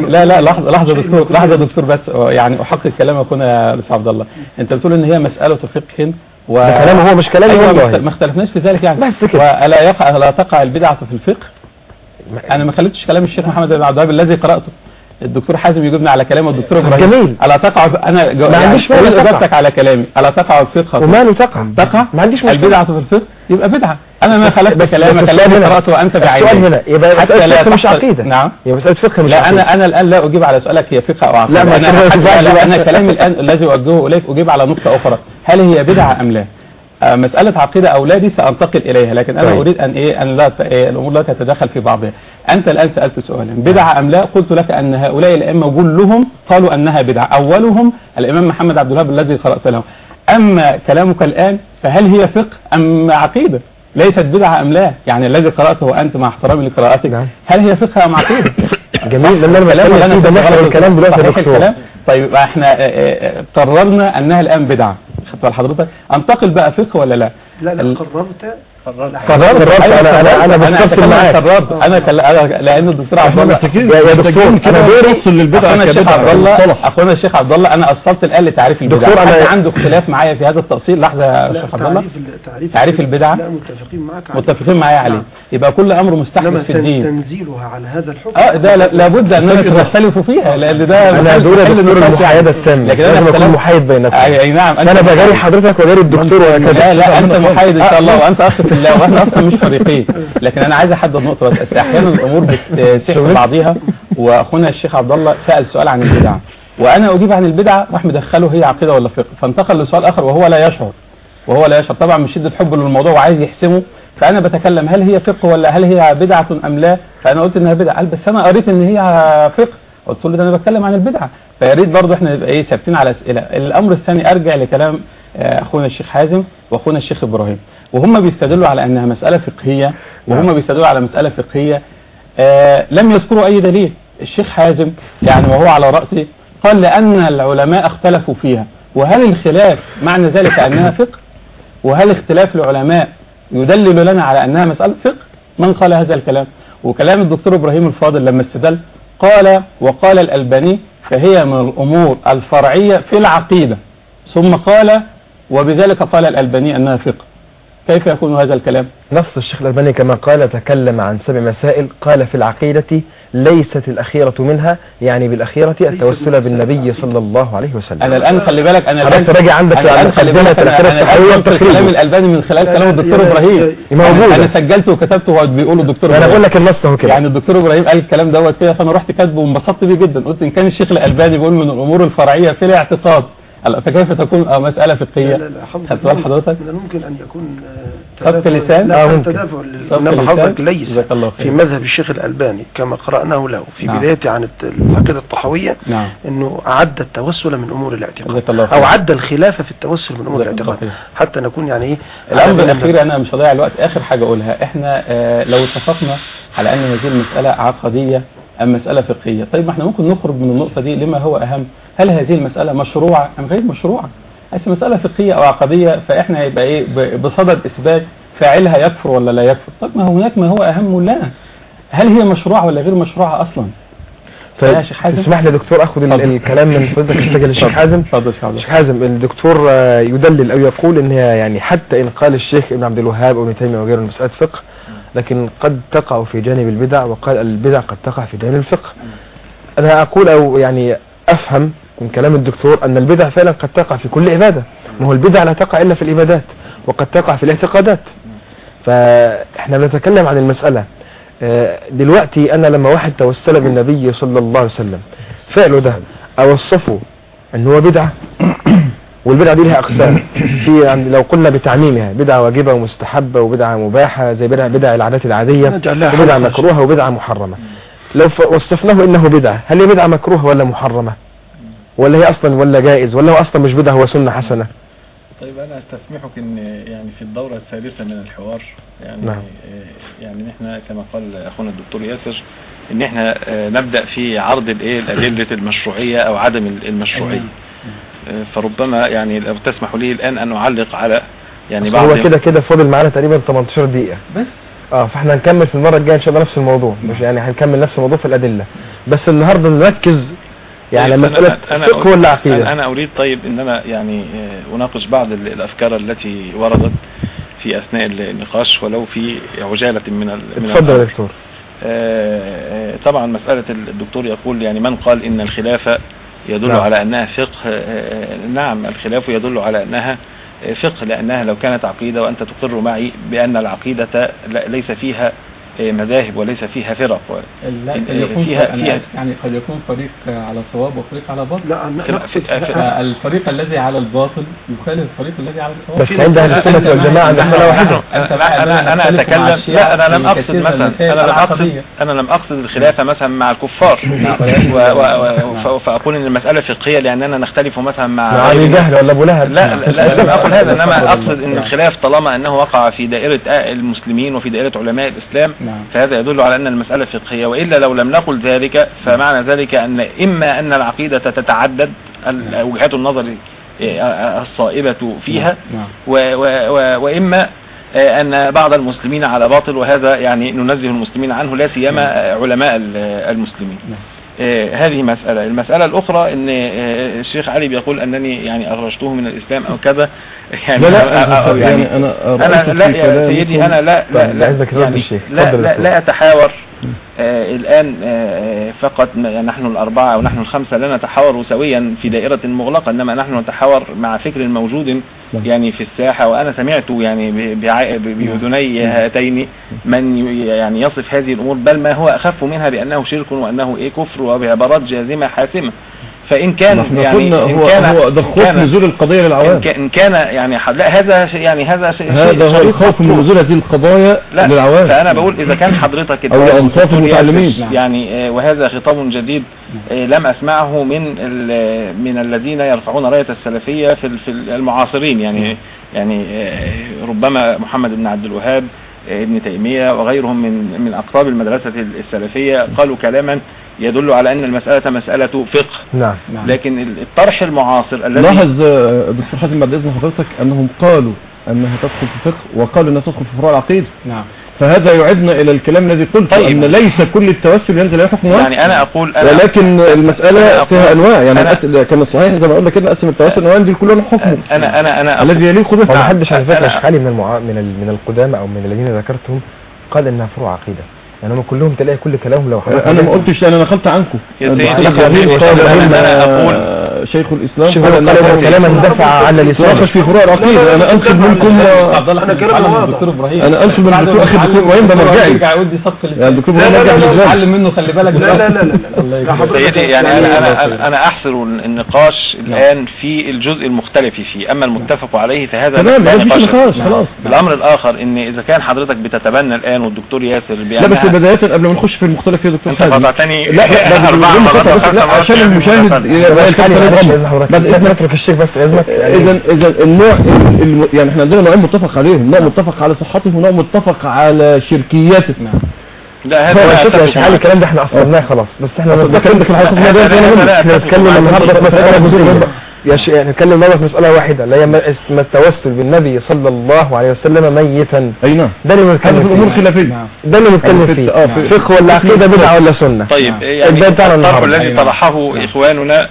لا لا لحظة لحظة يا دكتور لحظة يا دكتور بس. يعني أحقق كلامك هنا يا أستاذ عبد الله. أنت بتقول إن هي مسألة فقه و ده كلامه هو مش كلامي أيوة والله. ما اختلفناش في ذلك يعني. بس كده. ولا يقع لا تقع البدعة في الفقه. أنا ما خليتش كلام الشيخ محمد بن عبد الوهاب الذي قرأته. الدكتور حازم يجيبني على كلامه الدكتور إبراهيم. جميل. ألا تقع أنا جو- ما يعني عنديش تقع. إجابتك على كلامي. ألا تقع الفقه وما تقع. تقع؟ ما عنديش مشكلة. البدعة في الفقه يبقى بدعة. أنا ما خلقت كلامك هنا- قرأته وأنت بعينيك هنا. يبقى لا فقه مش عقيدة. نعم. هي مسألة فقه مش لا عقيدة. أنا أنا الآن لا أجيب على سؤالك هي فقه أو عقيده لا، أنا أنا. كلامي الآن الذي أوجهه إليك أجيب على نقطة أخرى. هل هي بدعة أم لا؟ مسألة عقيدة أو لا دي سأنتقل إليها لكن أنا طيب. أريد أن إيه أن لا إيه الأمور لا تتدخل في بعضها. أنت الآن سألت سؤالا. بدعة أم لا؟ قلت لك أن هؤلاء الأئمة كلهم قالوا أنها بدعة. أولهم الإمام محمد عبد الوهاب الذي له أما كلامك الآن فهل هي فقه أم عقيدة؟ ليست بدعة أم لا؟ يعني الذي قرأته أنت مع احترامي لقراءتك نعم. هل هي فقه أم عقيدة؟ جميل لأن أنا كلام بتكلم ولا أنا؟ الكلام دلوقتي الكلام. طيب إحنا آه، آه، قررنا أنها الآن بدعة. خدت بال حضرتك أنتقل بقى فقه ولا لا؟ لا لا قررت قررت أنا أنا بستفسر أتكلم معاك. قررت أنا لأن الدكتور عبد الله يا دكتور أنا دوري توصل للبدعة أخونا الشيخ عبد الله. أخونا الشيخ عبد الله أنا اصلت الان لتعريف البدعة. دكتور، أنا- حد عنده اختلاف معايا في هذا التأصيل لحظة يا لا شيخ عبد الله. تعريف ال- تعريف تعريف البدعة؟ لا متفقين معك عليه. متفقين معايا عليه. نعم. يبقى كل أمر مستحدث في الدين. تنزيلها على هذا الحكم. آه ده لا- لابد أننا نختلف فيها لأن ده محل- دوري دكتور يعني. التامة لكن أنا اختلفت- محايد بينكم اي أي نعم. فأنا بجاري حضرتك وجاري الدكتور لا لا أنت محايد إن شاء الله. وأنت اخ الله وإحنا أصلا مش فريقين لكن أنا عايز أحدد نقطة بس. أحيانا الأمور بتسيح في بعضيها. وأخونا الشيخ عبد الله سأل سؤال عن البدع. وأنا أجيب عن البدعه راح مدخله هي عقيدة ولا فقه. فانتقل لسؤال آخر وهو لا يشعر. وهو لا يشعر. طبعا من شده حبه للموضوع وعايز يحسمه. فأنا بتكلم هل هي فقه ولا هل هي بدعة أم لا. فأنا قلت إنها بدعة. قال بس أنا قريت إن هي فقه. قلت له ده أنا بتكلم عن البدعة. فيا ريت برضه إحنا نبقى إيه ثابتين على اسئله الأمر الثاني أرجع لكلام آه، أخونا الشيخ حازم وأخونا الشيخ إبراهيم. وهم بيستدلوا على أنها مسألة فقهية وهم بيستدلوا على مسألة فقهية. آه لم يذكروا أي دليل. الشيخ حازم يعني وهو على راسي قال لأن العلماء اختلفوا فيها. وهل الخلاف معنى ذلك أنها فقه؟ وهل اختلاف العلماء يدلل لنا على أنها مسألة فقه؟ من قال هذا الكلام؟ وكلام الدكتور إبراهيم الفاضل لما استدل قال وقال الألباني فهي من الأمور الفرعية في العقيدة. ثم قال وبذلك قال الألباني أنها فقه. كيف يكون هذا الكلام نص الشيخ الألباني كما قال تكلم عن سبع مسائل قال في العقيدة ليست الأخيرة منها يعني بالأخيرة التوسل بالنبي صلى الله عليه وسلم أنا الان خلي بالك الان حضرتك راجع عندك أنا الان خلي بالك التحوية الآن. كلام الالباني من خلال لا، كلام لا، الدكتور لا، موجودة. أنا سجلته وكتبته وهو بيقوله الدكتور أنا إبراهيم. بقول لك النص اهو كده يعني الدكتور إبراهيم قال الكلام دوت كده فانا رحت كاتبه وانبسطت بيه جدا قلت ان كان الشيخ الالباني بيقول من الأمور الفرعيه في الاعتقاد فكيف تكون آه، مسألة لا فقهيه لا لا حضرتك؟ حضرتك من الممكن أن يكون آه، تدافع- لسان؟ لا آه،. تدافع لسان؟ حضرتك ليس في مذهب الشيخ الألباني كما قرأناه له. في نعم. بدايته عن العقيدة الطحويه نعم. إنه عد التوسل من أمور الاعتقاد. أو عد الخلاف في التوسل من الله الاعتقاد. حتى نكون يعني إيه الأمر على- الأخير أنا مش هضيع الوقت. آخر حاجة أقولها. إحنا آه لو اتفقنا على أن هذه المسألة عقدية ام مساله فقهية. طيب ما إحنا ممكن نخرج من النقطة دي لما هو أهم. هل هذه المسألة مشروعة أم غير مشروعة؟ بس مسألة فقهية أو عقدية فإحنا يبقى إيه؟ ب- بصدد إثبات فاعلها يكفر ولا لا يكفر. طب ما هناك ما هو أهم لنا هل هي مشروعة ولا غير مشروعة أصلا؟ طيب. اسمح لي يا دكتور اتفضل. الكلام من فضلك الشيخ الشيخ حازم. اتفضل يا شيخ عبد الشيخ حازم الدكتور آه، يدلل أو يقول إن هي يعني حتى ان قال الشيخ ابن عبد الوهاب أو ابن تيمية وغيره من مسألة فقه لكن قد تقع في جانب البدع وقال البدع قد تقع في جانب الفقه. أنا أقول أو يعني أفهم من كلام الدكتور أن البدع فعلا قد تقع في كل عبادة. ما هو البدع لا تقع إلا في العبادات وقد تقع في الاعتقادات. فإحنا بنتكلم عن المسألة. آه، دلوقتي أنا لما واحد توسل بالنبي صلى الله عليه وسلم فعله ده أوصفه ان هو بدعه والبدعة دي لها أقسام. في عند لو قلنا بتعميمها بدعة واجبة ومستحبة وبدعة مباحة زي بدع بدع العادات وبدعة حلقة. مكروهة وبدعة محرمة. لو وصفناه إنه بدعة هل هي بدعة مكروهة ولا محرمة؟ ولا هي أصلا ولا جائز؟ ولا هو أصلا مش بدعة هو سنة حسنة؟ طيب أنا أستسمحك إن يعني في الدورة الثالثة من الحوار يعني نعم. يعني إحنا كما قال أخونا الدكتور ياسر إن إحنا آه، نبدأ في عرض الإيه الأدلة المشروعية أو عدم المشروعية. فربما يعني لو تسمح لي الآن أن أعلق على يعني بعض هو كده كده فاضل معانا تقريبا 18 دقيقة. بس؟ آه فإحنا هنكمل في المرة الجاية إن شاء الله نفس الموضوع. مش يعني هنكمل نفس الموضوع في الأدلة. بس النهارده نركز يعني طيب، مسألة أنا- أنا فقه أريد- ولا عقيده أنا, أريد طيب إن أنا يعني آه، أناقش بعض ال- الأفكار التي وردت في أثناء النقاش ولو في عجالة من ال- من اتفضل يا. دكتور. آه، آه، طبعا مسألة الدكتور يقول يعني من قال إن الخلافة يدل نعم. على أنها فقه آه، آه، نعم الخلاف يدل على أنها آه، فقه لأنها لو كانت عقيدة وأنت تقر معي بأن العقيدة ليس فيها آه، مذاهب وليس فيها فرق. و- لا يكون فيها- أنا فيها- يعني قد يكون فريق على صواب وفريق على باطل. لا لا، الفريق الذي على الباطل يخالف الفريق الذي على الصواب. بس عند أهل السنة والجماعة نحن- مساله واحدة أنا أنا اتكلم لا أنا لم أقصد مثلا أنا لم اقصد أنا لم أقصد الخلافة مثلا مع الكفار. و- و- و- فأقول إن المسألة فقهية لأننا نختلف مثلا مع مع أبي جهل ولا أبو لهب. لا لا لا لم أقل هذا. إنما. أقصد إن الخلاف طالما أنه وقع في دائرة المسلمين وفي دائرة علماء الإسلام نعم. فهذا يدل على أن المسألة فقهية وإلا لو لم نقل ذلك فمعنى ذلك أن إما أن العقيدة تتعدد ال- وجهات النظر آه، الصائبة فيها نعم. و- و- و- وإما آه، أن بعض المسلمين على باطل وهذا يعني ننزه المسلمين عنه لا سيما آه، علماء ال- المسلمين نعم. آه، هذه مسألة المسألة الأخرى أن الشيخ علي بيقول أنني يعني أخرجته من الإسلام أو كذا يعني لا لا أو- يعني, يعني أنا رأيت لا يا سيدي أنا لا لا, لا يعني. لا, يا لا. لا أتحاور آه الآن آه فقط نحن الأربعة أو نحن الخمسة لا نتحاور سويا في دائرة مغلقة إنما نحن نتحاور مع فكر موجود نعم. يعني في الساحة وأنا سمعت يعني ب- بأذني هاتين من يعني يصف هذه الأمور بل ما هو أخف منها بأنه شرك وأنه إيه كفر وبعبارات جازمة حاسمة فإن كان يعني قلنا إن هو كان هو ده خوف كان- نزول القضية للعوام إن كان يعني لا هذا شيء- يعني هذا شيء هذا هو الخوف من. نزول هذه القضايا لا للعوام فأنا بقول إذا كان حضرتك أو لأنصاف دكتور المتعلمين. يعني آه، وهذا خطاب جديد آه، لم أسمعه من ال- من الذين يرفعون راية السلفية في في المعاصرين يعني يعني آه، ربما محمد بن عبد الوهاب آه، ابن تيمية وغيرهم من من أقطاب المدرسة السلفية قالوا كلاما يدل على أن المسألة مسألة فقه. نعم. نعم. لكن الطرح المعاصر الذي لاحظ آه، دكتور حازم بعد إذن حضرتك أنهم قالوا أنها تدخل في الفقه وقالوا إنها تدخل في فروع العقيده نعم. فهذا يعدنا إلى الكلام الذي قلت طيب. أن ليس كل التوسل ينزل إلى حكم واحد. يعني أنا أقول أنا ولكن أنا المسألة أقول- فيها أنواع. يعني أنا- كان الصحيح زي ما قلنا كده نقسم التوسل أنواع دي كلهم حكمه أنا أنا أنا الذي يليق به هو ما حدش على أنا- علي من المعا... من ال... من القدامى أو من الذين ذكرتهم قال إنها فروع عقيدة. يعني هم كلهم تلاقي كل كلامهم لو حضرتك أنا ما قلتش أنا نقلت عنكم. يا سيدي، أنا أقول- آه، شيخ الإسلام قال هذا كلاما دفع على ناقش لسانه في فروع العقيده أنا انقل منكم أنا كلامي واضح. الدكتور إبراهيم. أنا أنسب من الدكتور ما أخي الدكتور إبراهيم ده مرجعي. يرجع يودي صف يعني الدكتور لا، إبراهيم لا، رجع لا، بالإسلام. اتعلم منه خلي بالك. لا، لا، لا، سيدي يعني يعني أنا أنا. أنا احصر النقاش الآن في الجزء المختلف فيه. أما المتفق عليه فهذا تمام لا ما فيش نقاش. فيه. خلاص. بالأمر الآخر إن إذا كان حضرتك بتتبنى الآن والدكتور ياسر بأنها- بداية قبل ما نخش في المختلف يا دكتور انت حازم. قطعتني لا لا عشان يعني المشاهد بعد إذنك نترك الشيخ بس اذنك يعني إذا إذا النوع يعني إحنا عندنا نوعين متفق عليهم. نوع متفق على صحته ونوع متفق على شركياته نعم. لا هذا لا شوف يا أتفق شيخ علي معك. الكلام ده إحنا اصلناه خلاص. بس إحنا ده في إحنا ده أنا إحنا لا أتفق نتكلم معك. النهارده في مسألة شيخ يعني نتكلم النهارده في مسألة واحدة لا هي ما التوسل بالنبي صلى الله عليه وسلم ميتا أي نعم ده اللي بنتكلم الأمور فيه خلافية نعم ده اللي بنتكلم في- فيه آه، في- فقه ولا عقيدة بدعة ولا سنة طيب نعم. يعني الطرح. الذي. طرحه نعم. إخواننا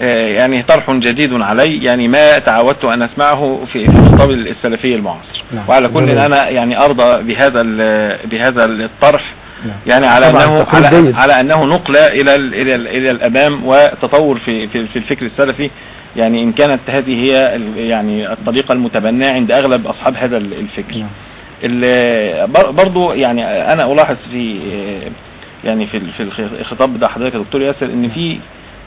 آه، يعني طرح جديد علي يعني ما تعودت أن أسمعه في في الخطاب السلفي المعاصر نعم. وعلى كل. أنا يعني أرضى بهذا ال- بهذا الطرح نعم. يعني على أنه على. على أنه نقلة إلى إلى إلى الأمام وتطور في في في الفكر السلفي يعني إن كانت هذه هي يعني الطريقة المتبناة عند أغلب أصحاب هذا ال- الفكر. نعم. برضو يعني أنا ألاحظ في يعني في في الخ- الخطاب بتاع حضرتك يا دكتور ياسر إن في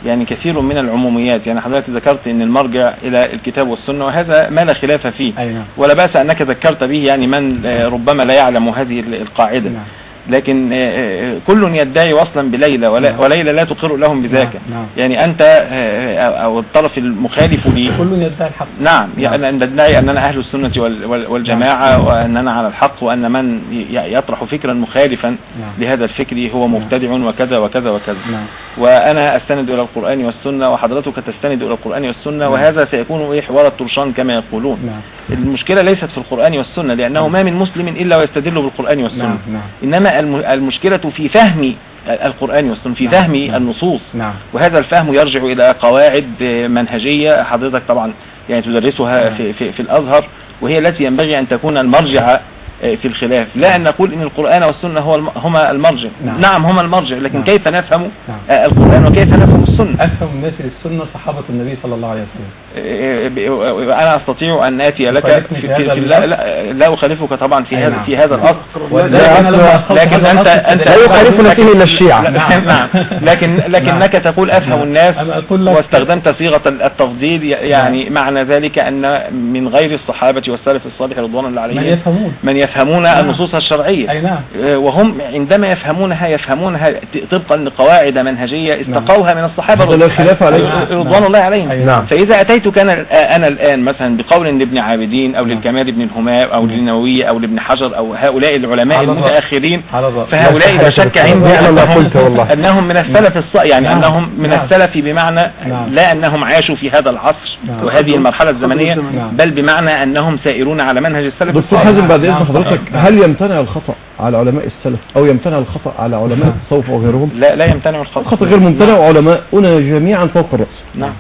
يعني كثير من العموميات. يعني حضرتك ذكرت إن المرجع إلى الكتاب والسنة وهذا ما لا خلاف فيه. نعم. ولا بأس أنك ذكرت به يعني من آه، ربما لا يعلم هذه ال- القاعدة. نعم. لكن آه، آه، كل يدعي وصلا بليلى ولا نعم. وليلى لا تقر لهم بذاك. نعم، نعم. يعني أنت آه، أو الطرف المخالف لي. كل يدعي الحق. نعم يعني أن ندعي أننا أهل السنة وال- وال- والجماعة وأننا على الحق وأن من يطرح فكرا مخالفا نعم. لهذا الفكر هو مبتدع وكذا وكذا وكذا. نعم. وأنا أستند إلى القرآن والسنة وحضرتك تستند إلى القرآن والسنة وهذا سيكون إيه حوار الطرشان كما يقولون. نعم. المشكلة ليست في القرآن والسنة لأنه ما من مسلم إلا ويستدل بالقرآن والسنة. نعم نعم. إنما الم- المشكلة في فهم القرآن والسنة في نعم. فهم نعم. النصوص نعم وهذا الفهم يرجع إلى قواعد منهجية حضرتك طبعا يعني تدرسها نعم. في, في, في الأزهر وهي التي ينبغي أن تكون المرجع في الخلاف لا أن نقول إن القرآن والسنة هو الم- هما المرجع نعم. نعم هما المرجع لكن نعم. كيف نفهم نعم. آه، القرآن وكيف نفهم السنة أفهم الناس للسنة صحابة النبي صلى الله عليه وسلم آه، أنا أستطيع أن آتي لك في في في لا, لا, لا أخالفك طبعا في هذا نعم. في هذا نعم. الأصل لكن أنت أنت لا يخالفنا فيه إلا الشيعة. نعم. نعم لكن لكنك تقول أفهم نعم. الناس واستخدمت صيغة التفضيل يعني معنى ذلك أن من غير الصحابة والسلف الصالح رضوان الله عليهم من يفهمون نعم. النصوص الشرعية أي نعم آه، وهم عندما يفهمونها يفهمونها طبقا لقواعد منهجية استقوها من الصحابة عليه. رضوان- الله عليهم أي نعم. فإذا أتيتك أنا أنا الآن مثلا بقول لابن عابدين أو للكمال بن الهمام أو للنووي أو لابن حجر أو هؤلاء العلماء. المتأخرين. فهؤلاء لا شك عندي. نعم أنهم, من السلف الص... يعني نعم. أنهم من نعم. السلف بمعنى نعم. لا أنهم عاشوا في هذا العصر نعم. وهذه المرحلة الزمنية نعم. بل بمعنى أنهم سائرون على منهج السلف دكتور الصالح نعم. حضرتك نعم. هل يمتنع الخطأ على علماء السلف أو يمتنع الخطأ على علماء نعم. التصوف وغيرهم لا لا يمتنع الخطأ الخطأ غير ممتنع وعلماؤنا جميعا فوق الرأس نعم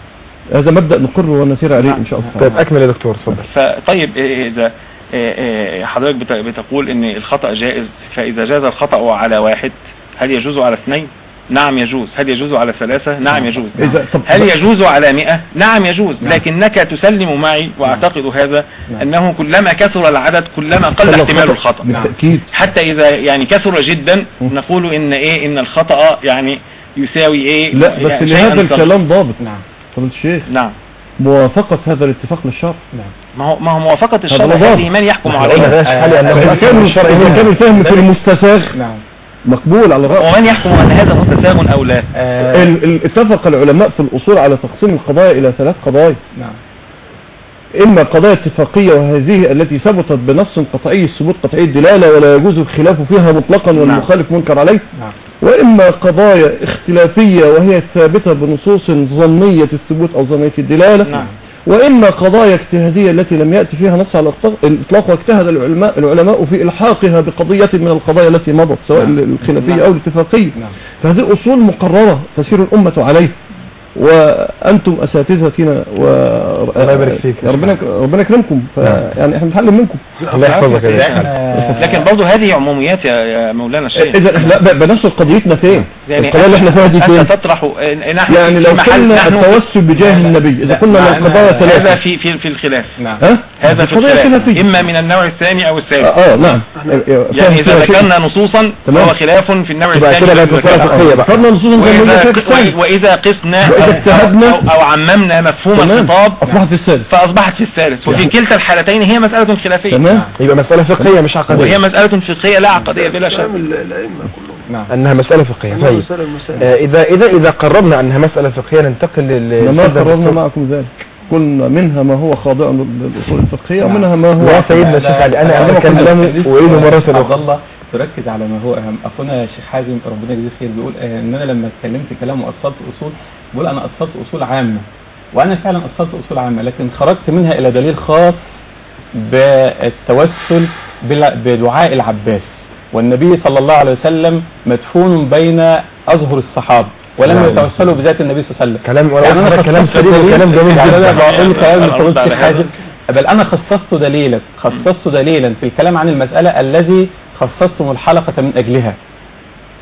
هذا مبدأ نقر ونسير عليه نعم. إن شاء الله طيب أكمل يا دكتور اتفضل فطيب إيه إذا إيه حضرتك بت- بتقول إن الخطأ جائز فإذا جاز الخطأ على واحد هل يجوز على اثنين نعم يجوز. هل يجوز على ثلاثة؟ نعم يجوز. إذا طب هل يجوز على مئة؟ نعم يجوز. نعم. لكنك تسلم معي وأعتقد هذا نعم. أنه كلما كثر العدد كلما قل احتمال الخطأ. بالتأكيد. حتى إذا يعني كثر جدا. نقول إن إيه إن الخطأ يعني يساوي إيه؟ لا بس يعني لهذا. الكلام ضابط. نعم. فضل الشيخ؟ نعم. موافقة هذا الاتفاق للشرع نعم. ما هو ما هو موافقة الشرع. هذه من يحكم عليها. أنه إذا إذا كان الفهم في المستساغ نعم. مقبول على الرأي ومن يحكم أن هذا متساغ أو لا؟ آه، ال- ال- اتفق العلماء في الأصول على تقسيم القضايا إلى ثلاث قضايا. نعم. إما قضايا اتفاقية وهذه التي ثبتت بنص قطعي الثبوت قطعي الدلالة ولا يجوز الخلاف فيها مطلقا والمخالف منكر عليه. نعم. وإما قضايا اختلافية وهي ثابتة بنصوص ظنية الثبوت أو ظنية الدلالة. نعم. وإما قضايا اجتهادية التي لم يأتي فيها نص على الإطلاق- واجتهد العلماء, العلماء في إلحاقها بقضية من القضايا التي مضت سواء نعم. الخلافية نعم. أو الاتفاقية نعم فهذه أصول مقررة تسير الأمة عليه وأنتم أساتذتنا و الله يبارك فيك. ربنا ربنا يكرمكم. يعني إحنا بنتعلم منكم. الله يحفظك يا لكن برضه هذه عموميات يا مولانا الشيخ. إذا لا بنفس قضيتنا فين؟ يعني القضايا اللي إحنا فيها دي فين؟ انت تطرح آه، نحن يعني لو نحن التوسل بجاه النبي إذا لا، قلنا معنى القضايا هذا في في في الخلاف. نعم. ها؟ هذا في قضايا الخلاف. إما من النوع الثاني أو الثالث. آه نعم. يعني إذا ذكرنا نصوصا. فهو خلاف في النوع الثاني. فرنا نصوصا وإذا قسنا اجتهدنا أو, أو عممنا مفهوم الخطاب. أصبحت في الثالث فأصبحت في الثالث وفي يعني- كلتا الحالتين هي مسألة خلافية. تمام. يبقى مسألة فقهية مش عقدية. وهي مسألة فقهية لا عقدية بلا شك. نعم. أنها مسألة فقهية. طيب. آه، إذا إذا إذا قررنا أنها مسألة فقهية ننتقل لل ما قررنا. معكم ذلك. قلنا منها ما هو خاضع للأصول الفقهية نعم. ومنها ما هو يا سيدنا الشيخ علي لا، أتكلم لا، وأعيده مرة عبد الله تركز على ما هو أهم. أخونا الشيخ حازم ربنا يجزيه خير بيقول آه، إن أنا لما اتكلمت كلام وأصلت أصول بيقول أنا اصلت أصول عامة وأنا فعلا اصلت أصول عامة لكن خرجت منها إلى دليل خاص بالتوسل بدعاء العباس والنبي صلى الله عليه وسلم مدفون بين أظهر الصحابة ولم نعم. يتوسلوا بذات النبي صلى الله عليه وسلم كلام ولا يعني أنا كلام سليم وكلام جميل يعني جدا بقول كلام. حازم بل أنا خصصت دليلا خصصت دليلا في الكلام عن المسألة الذي خصصتم الحلقة من أجلها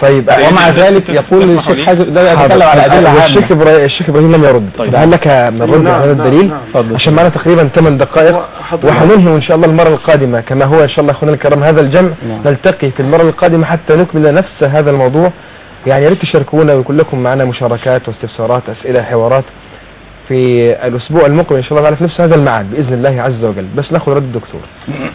طيب ومع تسمح ذلك؟ يقول الشيخ؟ حازم ده حاضر. يتكلم على أدلة الشيخ عامة إبراهيم الشيخ إبراهيم لم يرد طيب. هل لك من رد نعم، على هذا نعم، الدليل نعم. عشان معنا تقريبا 8 دقائق وحننهي إن شاء الله المرة القادمة كما هو إن شاء الله أخونا الكرام هذا الجمع نعم. نلتقي في المرة القادمة حتى نكمل نفس هذا الموضوع يعني يا ريت تشاركونا ويكون لكم معنا مشاركات واستفسارات أسئلة حوارات في الأسبوع المقبل إن شاء الله في نفس هذا الميعاد بإذن الله عز وجل. بس نأخذ رد الدكتور.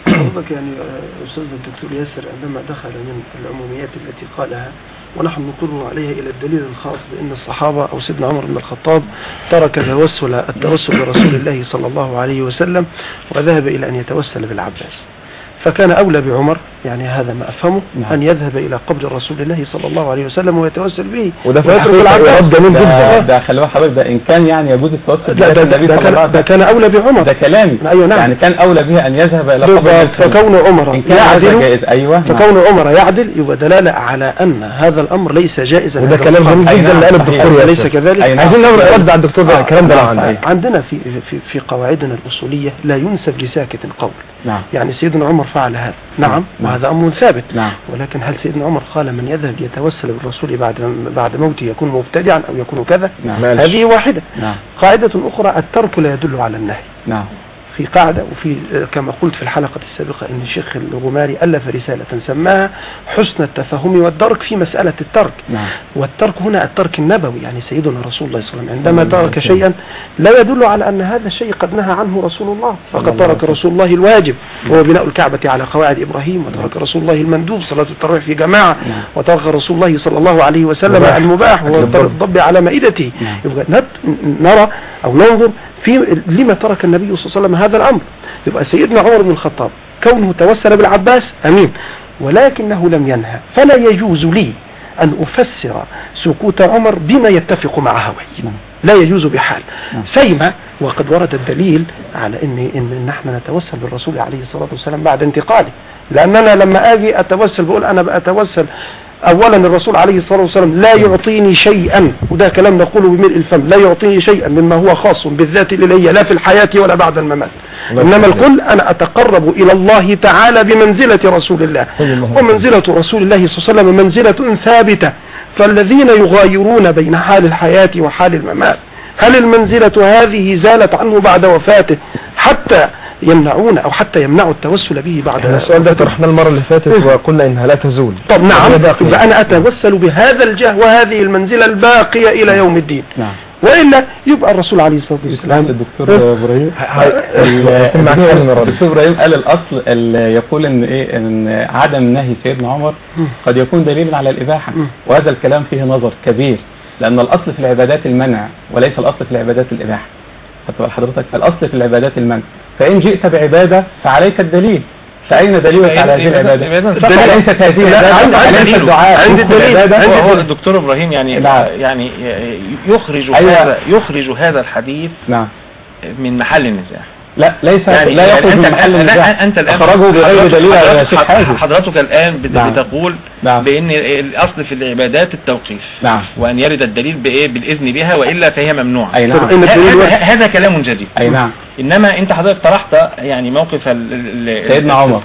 حضرتك يعني آه، أستاذنا الدكتور ياسر عندما دخل من العموميات التي قالها ونحن نقر عليها إلى الدليل الخاص بأن الصحابة أو سيدنا عمر بن الخطاب ترك توسل التوسل برسول الله صلى الله عليه وسلم وذهب إلى أن يتوسل بالعباس. فكان أولى بعمر يعني هذا ما أفهمه نعم. أن يذهب إلى قبر رسول الله صلى الله عليه وسلم ويتوسل به. وده في العباس جميل ده, جدا ده خلي حضرتك ده إن كان يعني يجوز التوسل ده, ده, ده, الله كان, ده كان أولى بعمر ده كلامي أيوة نعم. يعني كان أولى به أن يذهب إلى قبر النبي فكون عمر يعدل جائز. أيوه. نعم. فكون عمر يعدل يبقى دلالة على أن هذا الأمر ليس جائزا. وده هذا كلام. جميل جدا نعم، لأن. الدكتور ليس كذلك. نعم. عايزين نقرا رد على الدكتور ده آه، الكلام ده نعم،. عندنا في في في قواعدنا الأصولية لا ينسب لساكت قول نعم. يعني سيدنا عمر فعل هذا. نعم. نعم. وهذا أمر ثابت. نعم. ولكن هل سيدنا عمر قال من يذهب يتوسل بالرسول بعد بعد موته يكون مبتدعا أو يكون كذا؟ نعم. هذه واحدة. نعم. قاعدة أخرى الترك لا يدل على النهي. نعم. في قاعدة وفي آه، كما قلت في الحلقة السابقة أن الشيخ الغماري ألف رسالة سماها حسن التفهم والدرك في مسألة الترك نعم والترك هنا الترك النبوي يعني سيدنا رسول الله صلى الله عليه وسلم عندما عليه ترك. شيئا لا يدل على أن هذا الشيء قد نهى عنه رسول الله صلى فقد ترك. رسول الله الواجب وهو بناء الكعبة على قواعد إبراهيم وترك رسول الله المندوب صلاة التراويح في جماعة نعم. وترك رسول الله صلى الله عليه وسلم مباح. المباح وهو الضب. على مائدته نعم. يبقى نرى أو ننظر في لما ترك النبي صلى الله عليه وسلم هذا الأمر. يبقى سيدنا عمر بن الخطاب كونه توسل بالعباس أمين. ولكنه لم ينهى. فلا يجوز لي أن أفسر سكوت عمر بما يتفق مع نعم. لا يجوز بحال. سيما وقد ورد الدليل على ان إن إن إحنا نتوسل بالرسول عليه الصلاة والسلام بعد انتقاله. لأننا لما آجي أتوسل بقول أنا بتوسل اولا الرسول عليه الصلاة والسلام لا يعطيني شيئا وده كلام نقوله بملء الفم لا يعطيني شيئا مما هو خاص بالذات الالهيه لا في الحياة ولا بعد الممات. إنما. الكل أنا أتقرب إلى الله تعالى بمنزلة رسول الله. ومنزلة رسول الله صلى الله عليه وسلم منزلة ثابتة. فالذين يغايرون بين حال الحياة وحال الممات هل المنزلة هذه زالت عنه بعد وفاته؟ حتى يمنعون أو حتى يمنعوا التوسل به بعد السؤال ده طرحناه المرة اللي فاتت وقلنا إنها لا تزول. طب نعم. أنا أتوسل بهذا الجاه وهذه المنزلة الباقية إلى يوم الدين. نعم. وإلا يبقى الرسول عليه الصلاة الاسلام والسلام الدكتور إبراهيم. الدكتور إبراهيم. قال الأصل ال- يقول إن إيه؟ إن عدم نهي سيدنا عمر. قد يكون دليلا على الإباحة. وهذا الكلام فيه نظر كبير لأن الأصل في العبادات المنع وليس الأصل في العبادات الإباحة. بال حضرتك الأصل في العبادات المنع فإن جئت بعبادة فعليك الدليل فأين دليلك على هذه العبادة؟ الدليل- فليست هذه فليس دليل. الدعاء عند شوف الدليل. العبادة هو. الدكتور إبراهيم يعني نعم. يعني يخرج أيوة. هذا يخرج هذا الحديث نعم من محل النزاع لا ليس يعني لا يعني يخرج أنت من محل الآن- النزاع أنت الآن أخرجه بغير دليل على حضرتك- شيخ حازم حضرتك الآن نعم. بتقول نعم. بإن الأصل في العبادات التوقيف. نعم. وأن يرد الدليل بإيه؟ بالإذن بها وإلا فهي ممنوعة. أي نعم. هذا كلام جديد. أي نعم. إنما أنت حضرتك طرحت يعني موقف ال- ال- سيدنا عمر.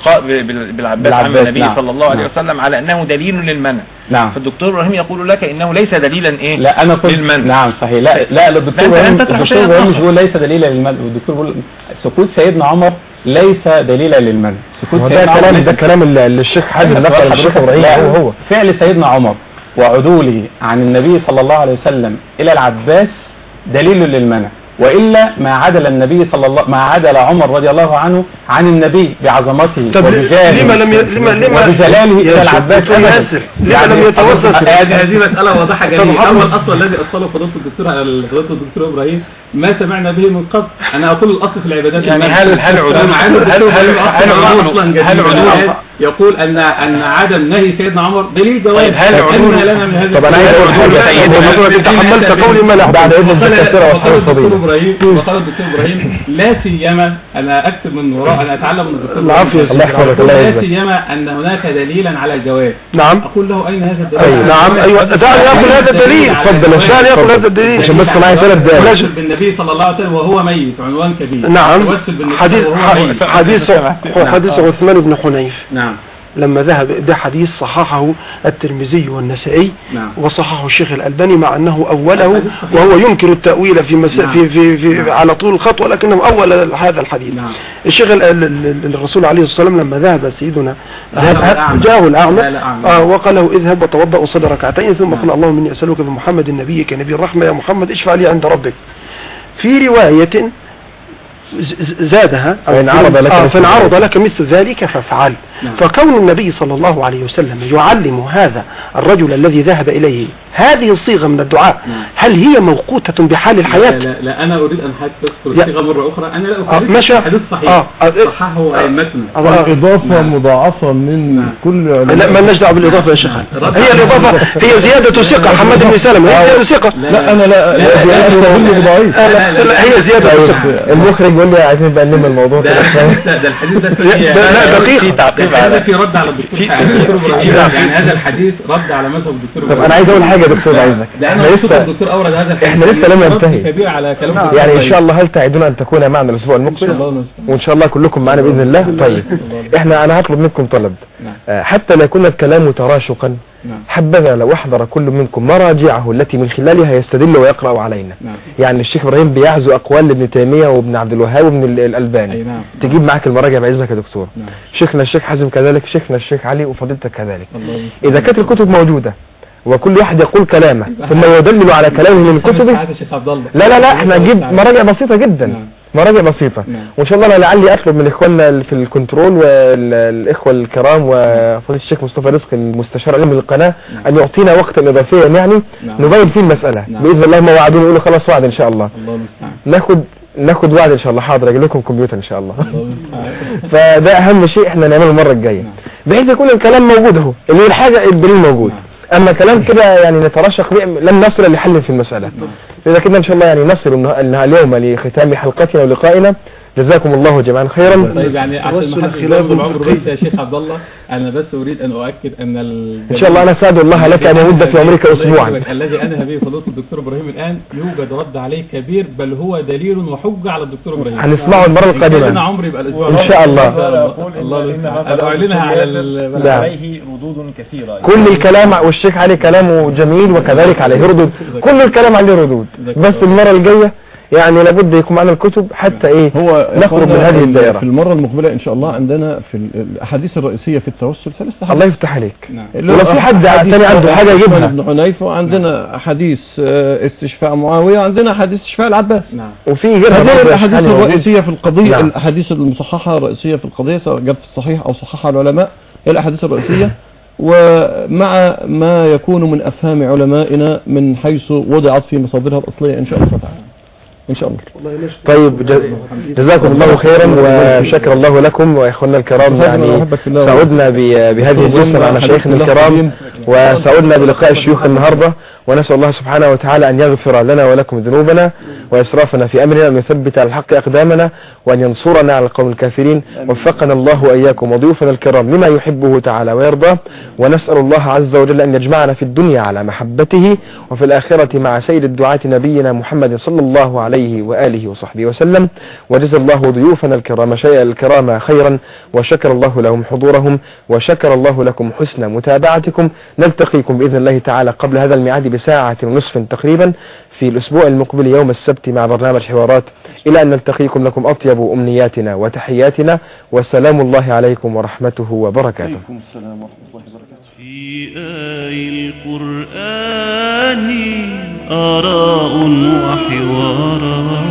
بالعباس عم بالعباس، النبي نعم. صلى الله عليه نعم. وسلم على أنه دليل للمنع نعم فالدكتور إبراهيم يقول لك إنه ليس دليلا إيه لا أنا قلت للمنع نعم صحيح لا لا الدكتور إبراهيم الدكتور إبراهيم مش. بيقول ليس دليلا للمنع الدكتور بيقول سكوت سيدنا عمر ليس دليلا للمنع سكوت سيدنا عمر ده كلام اللي الشيخ حازم أيوة، نقل الشيخ. إبراهيم لا، هو هو فعل سيدنا عمر وعدوله عن النبي صلى الله عليه وسلم إلى العباس دليل للمنع وإلا ما عدل النبي صلى الله ما عدل عمر رضي الله عنه عن النبي بعظمته طب وبجاهه لما لم ي... لما لما وبجلاله يا إلى العباس. ياسر. لما لم يتوسل هذه هذه مسألة واضحة جدا أما الأصل الذي أصله فضيلة الدكتور فضيلة الدكتور إبراهيم ما سمعنا به من قبل. أنا أقول الأصل في العبادات يعني. هل- هل عدول- هل- هل- هل عدول- يقول أن أن عدم نهي سيدنا عمر دليل جواز. طيب، هل أن لنا من هذه طب أنا عايز أقول حاجة. السيدة- حضرتك تحملت قولي ما لا بعد إذن وقال الدكتور وقال واصحاب الدكتور الفضيله إبراهيم وقال الدكتور إبراهيم. لا سيما أنا اكتب من وراء. أنا أتعلم من الدكتور إبراهيم. الله يحفظك، الله لا. سيما أن هناك دليلا على الجواز. نعم. أقول له أين هذا الدليل. نعم. أيوه. دعني يأخذ هذا الدليل. اتفضل. دعني يأخذ هذا الدليل. عشان بس معايا ثلاث. التوسل بالنبي صلى الله عليه وسلم وهو ميت عنوان كبير. نعم. حديث حديث حديث عثمان بن حنيف. نعم. لما ذهب ده حديث صححه الترمذي والنسائي نعم وصححه الشيخ الألباني مع أنه أوله. وهو ينكر التأويل في, مس... نعم. في, في, في نعم. على طول الخط ولكنه أول هذا الحديث نعم الشيخ ال- ال- ال- الرسول عليه الصلاة والسلام لما ذهب سيدنا. جاءه الأعمى. آه وقال له اذهب وتوضأ وصلي ركعتين ثم نعم. قال اللهم إني أسألك بمحمد نبيك نبي الرحمة يا محمد اشفع لي عند ربك في رواية زادها فإن عرض لك آه مثل فإن عرض ذلك. لك مثل ذلك فافعل نعم. فكون النبي صلى الله عليه وسلم يعلم هذا الرجل الذي ذهب إليه هذه الصيغة من الدعاء نعم. هل هي موقوتة بحال لا, الحياة لا, لا أنا اريد ان حضرتك تذكر الصيغه مره أخرى أنا لا آه، ماشي. الحديث صحيح آه، آه، صححه ائمتنا آه، الإضافة نعم. مضاعفة من نعم. كل لا ما لناش دعوه بالاضافه يا شيخ هي الاضافه هي زياده ثقه حماد بن سلمه هي زياده ثقه لا أنا لا لا، لا، لا لا، لا، آه، لا، لا، لا، هي زياده طيب ثقه المخرج يقول لي عايزين بقى نلم الموضوع ده الحديث. ده لا، لا، دقيق. ده على في رد على الدكتور يعني هذا الحديث رد على مذهب الدكتور طب. أنا عايز أقول حاجة يا دكتور عايزك. إحنا لسه الدكتور أورد هذا الحديث. إحنا لسه لم ينتهي. كبير على كلام يعني إن شاء الله هل تعدون أن تكون معنا الأسبوع المقبل. وإن شاء الله كلكم معنا بإذن الله. طيب. إحنا أنا هطلب منكم طلب. نعم. آه، حتى لا يكون الكلام تراشقا. حبذا لو احضر كل منكم مراجعه التي من خلالها يستدل ويقرأ علينا. نعم. يعني الشيخ إبراهيم بيعزو أقوال لابن تيمية وابن عبد الوهاب وابن ال- اي الألباني. نعم. تجيب معاك المراجع باذنك يا دكتور. نعم. شيخنا الشيخ حازم كذلك شيخنا الشيخ علي وفضيلتك كذلك. إذا كانت الكتب موجودة وكل واحد يقول كلامه ثم يدلل على كلامه من كتبه لا لا لا إحنا نجيب مراجع بسيطة جدا نعم. مراجع بسيطة نعم. وإن شاء الله أنا لعلي أطلب من إخواننا في الكنترول والإخوة الكرام وفضيلة الشيخ مصطفى رزق المستشار العلمي للقناة نعم. أن يعطينا وقتا اضافيا يعني نعم. نبين فيه المسألة نعم. بإذن الله ما وعدونا يقولوا خلاص وعد إن شاء الله ناخد ناخد وعد إن شاء الله حاضر أجيب لكم كمبيوتر إن شاء الله فده أهم شيء إحنا نعمله المرة الجاية نعم. بحيث يكون الكلام موجود أهو اللي هي الحاجة الدليل موجود نعم. أما كلام كده يعني نترشق به لن نصل لحل في المسألة. إذا كده إن شاء الله يعني نصل اليوم لختام حلقتنا ولقائنا. جزاكم الله جميعا خيرا. طيب يعني عشان توسل ما حدش العمر. بس يا شيخ عبد الله أنا بس أريد أن أؤكد أن إن شاء الله أنا سأدعو الله لك أن يمد في عمرك يكرمك. الذي أنهى به فضيله الدكتور إبراهيم الآن يوجد رد عليه كبير بل هو دليل وحجه على الدكتور إبراهيم. هنسمعه المرة إن كان لنا القادمة عمر يبقى الأسبوع. إن شاء الله. الله. أعلنها على ال- نعم. عليه ردود كثيرة. كل الكلام والشيخ علي كلامه جميل وكذلك عليه ردود. كل الكلام عليه ردود. بس المرة الجاية يعني لابد يكون معنا الكتب حتى إيه هو نخرج من هذه الدائرة. في المرة المقبلة إن شاء الله عندنا في ال- الأحاديث الرئيسية في التوسل ثلاث الله يفتح عليك. نعم. هو في حد تاني عنده حاجة يجيبها. عثمان بن حنيفة وعندنا أحاديث آه، استشفاء معاوية وعندنا أحاديث استشفاء العباس. نعم. وفي غيرها هذه برضه الأحاديث يعني موجود. الرئيسية في القضية نعم. الأحاديث المصححة الرئيسية في القضية سواء جاءت في الصحيح أو صححها العلماء هي الأحاديث الرئيسية. ومع ما يكون من أفهام علمائنا من حيث وضعت في مصادرها الأصلية إن شاء الله تعالى. إن شاء الله. طيب جزاكم الله خيرا وشكر الله لكم وإخواننا الكرام. يعني. سعدنا بهذه الجلسة مع مشايخنا الكرام وسعدنا بلقاء الشيوخ النهاردة. ونسأل الله سبحانه وتعالى أن يغفر لنا ولكم ذنوبنا وإسرافنا في أمرنا وأن يثبت على الحق أقدامنا وأن ينصرنا على القوم الكافرين. وفقنا الله وإياكم وضيوفنا الكرام لما يحبه تعالى ويرضى. ونسأل الله عز وجل أن يجمعنا في الدنيا على محبته وفي الآخرة مع سيد الدعاة نبينا محمد صلى الله عليه وآله وصحبه وسلم. وجزا الله ضيوفنا الكرام شيء الكرام خيرا. وشكر الله لهم حضورهم وشكر الله لكم حسن متابعتكم. نلتقيكم بإذن الله تعالى قبل هذا الميعاد بساعة ونصف تقريبا في الأسبوع المقبل يوم السبت مع برنامج حوارات. إلى أن نلتقيكم لكم أطيب أمنياتنا وتحياتنا. وسلام الله عليكم ورحمته وبركاته. السلام ورحمة الله وبركاته. في آي القرآن آراء وحوارات.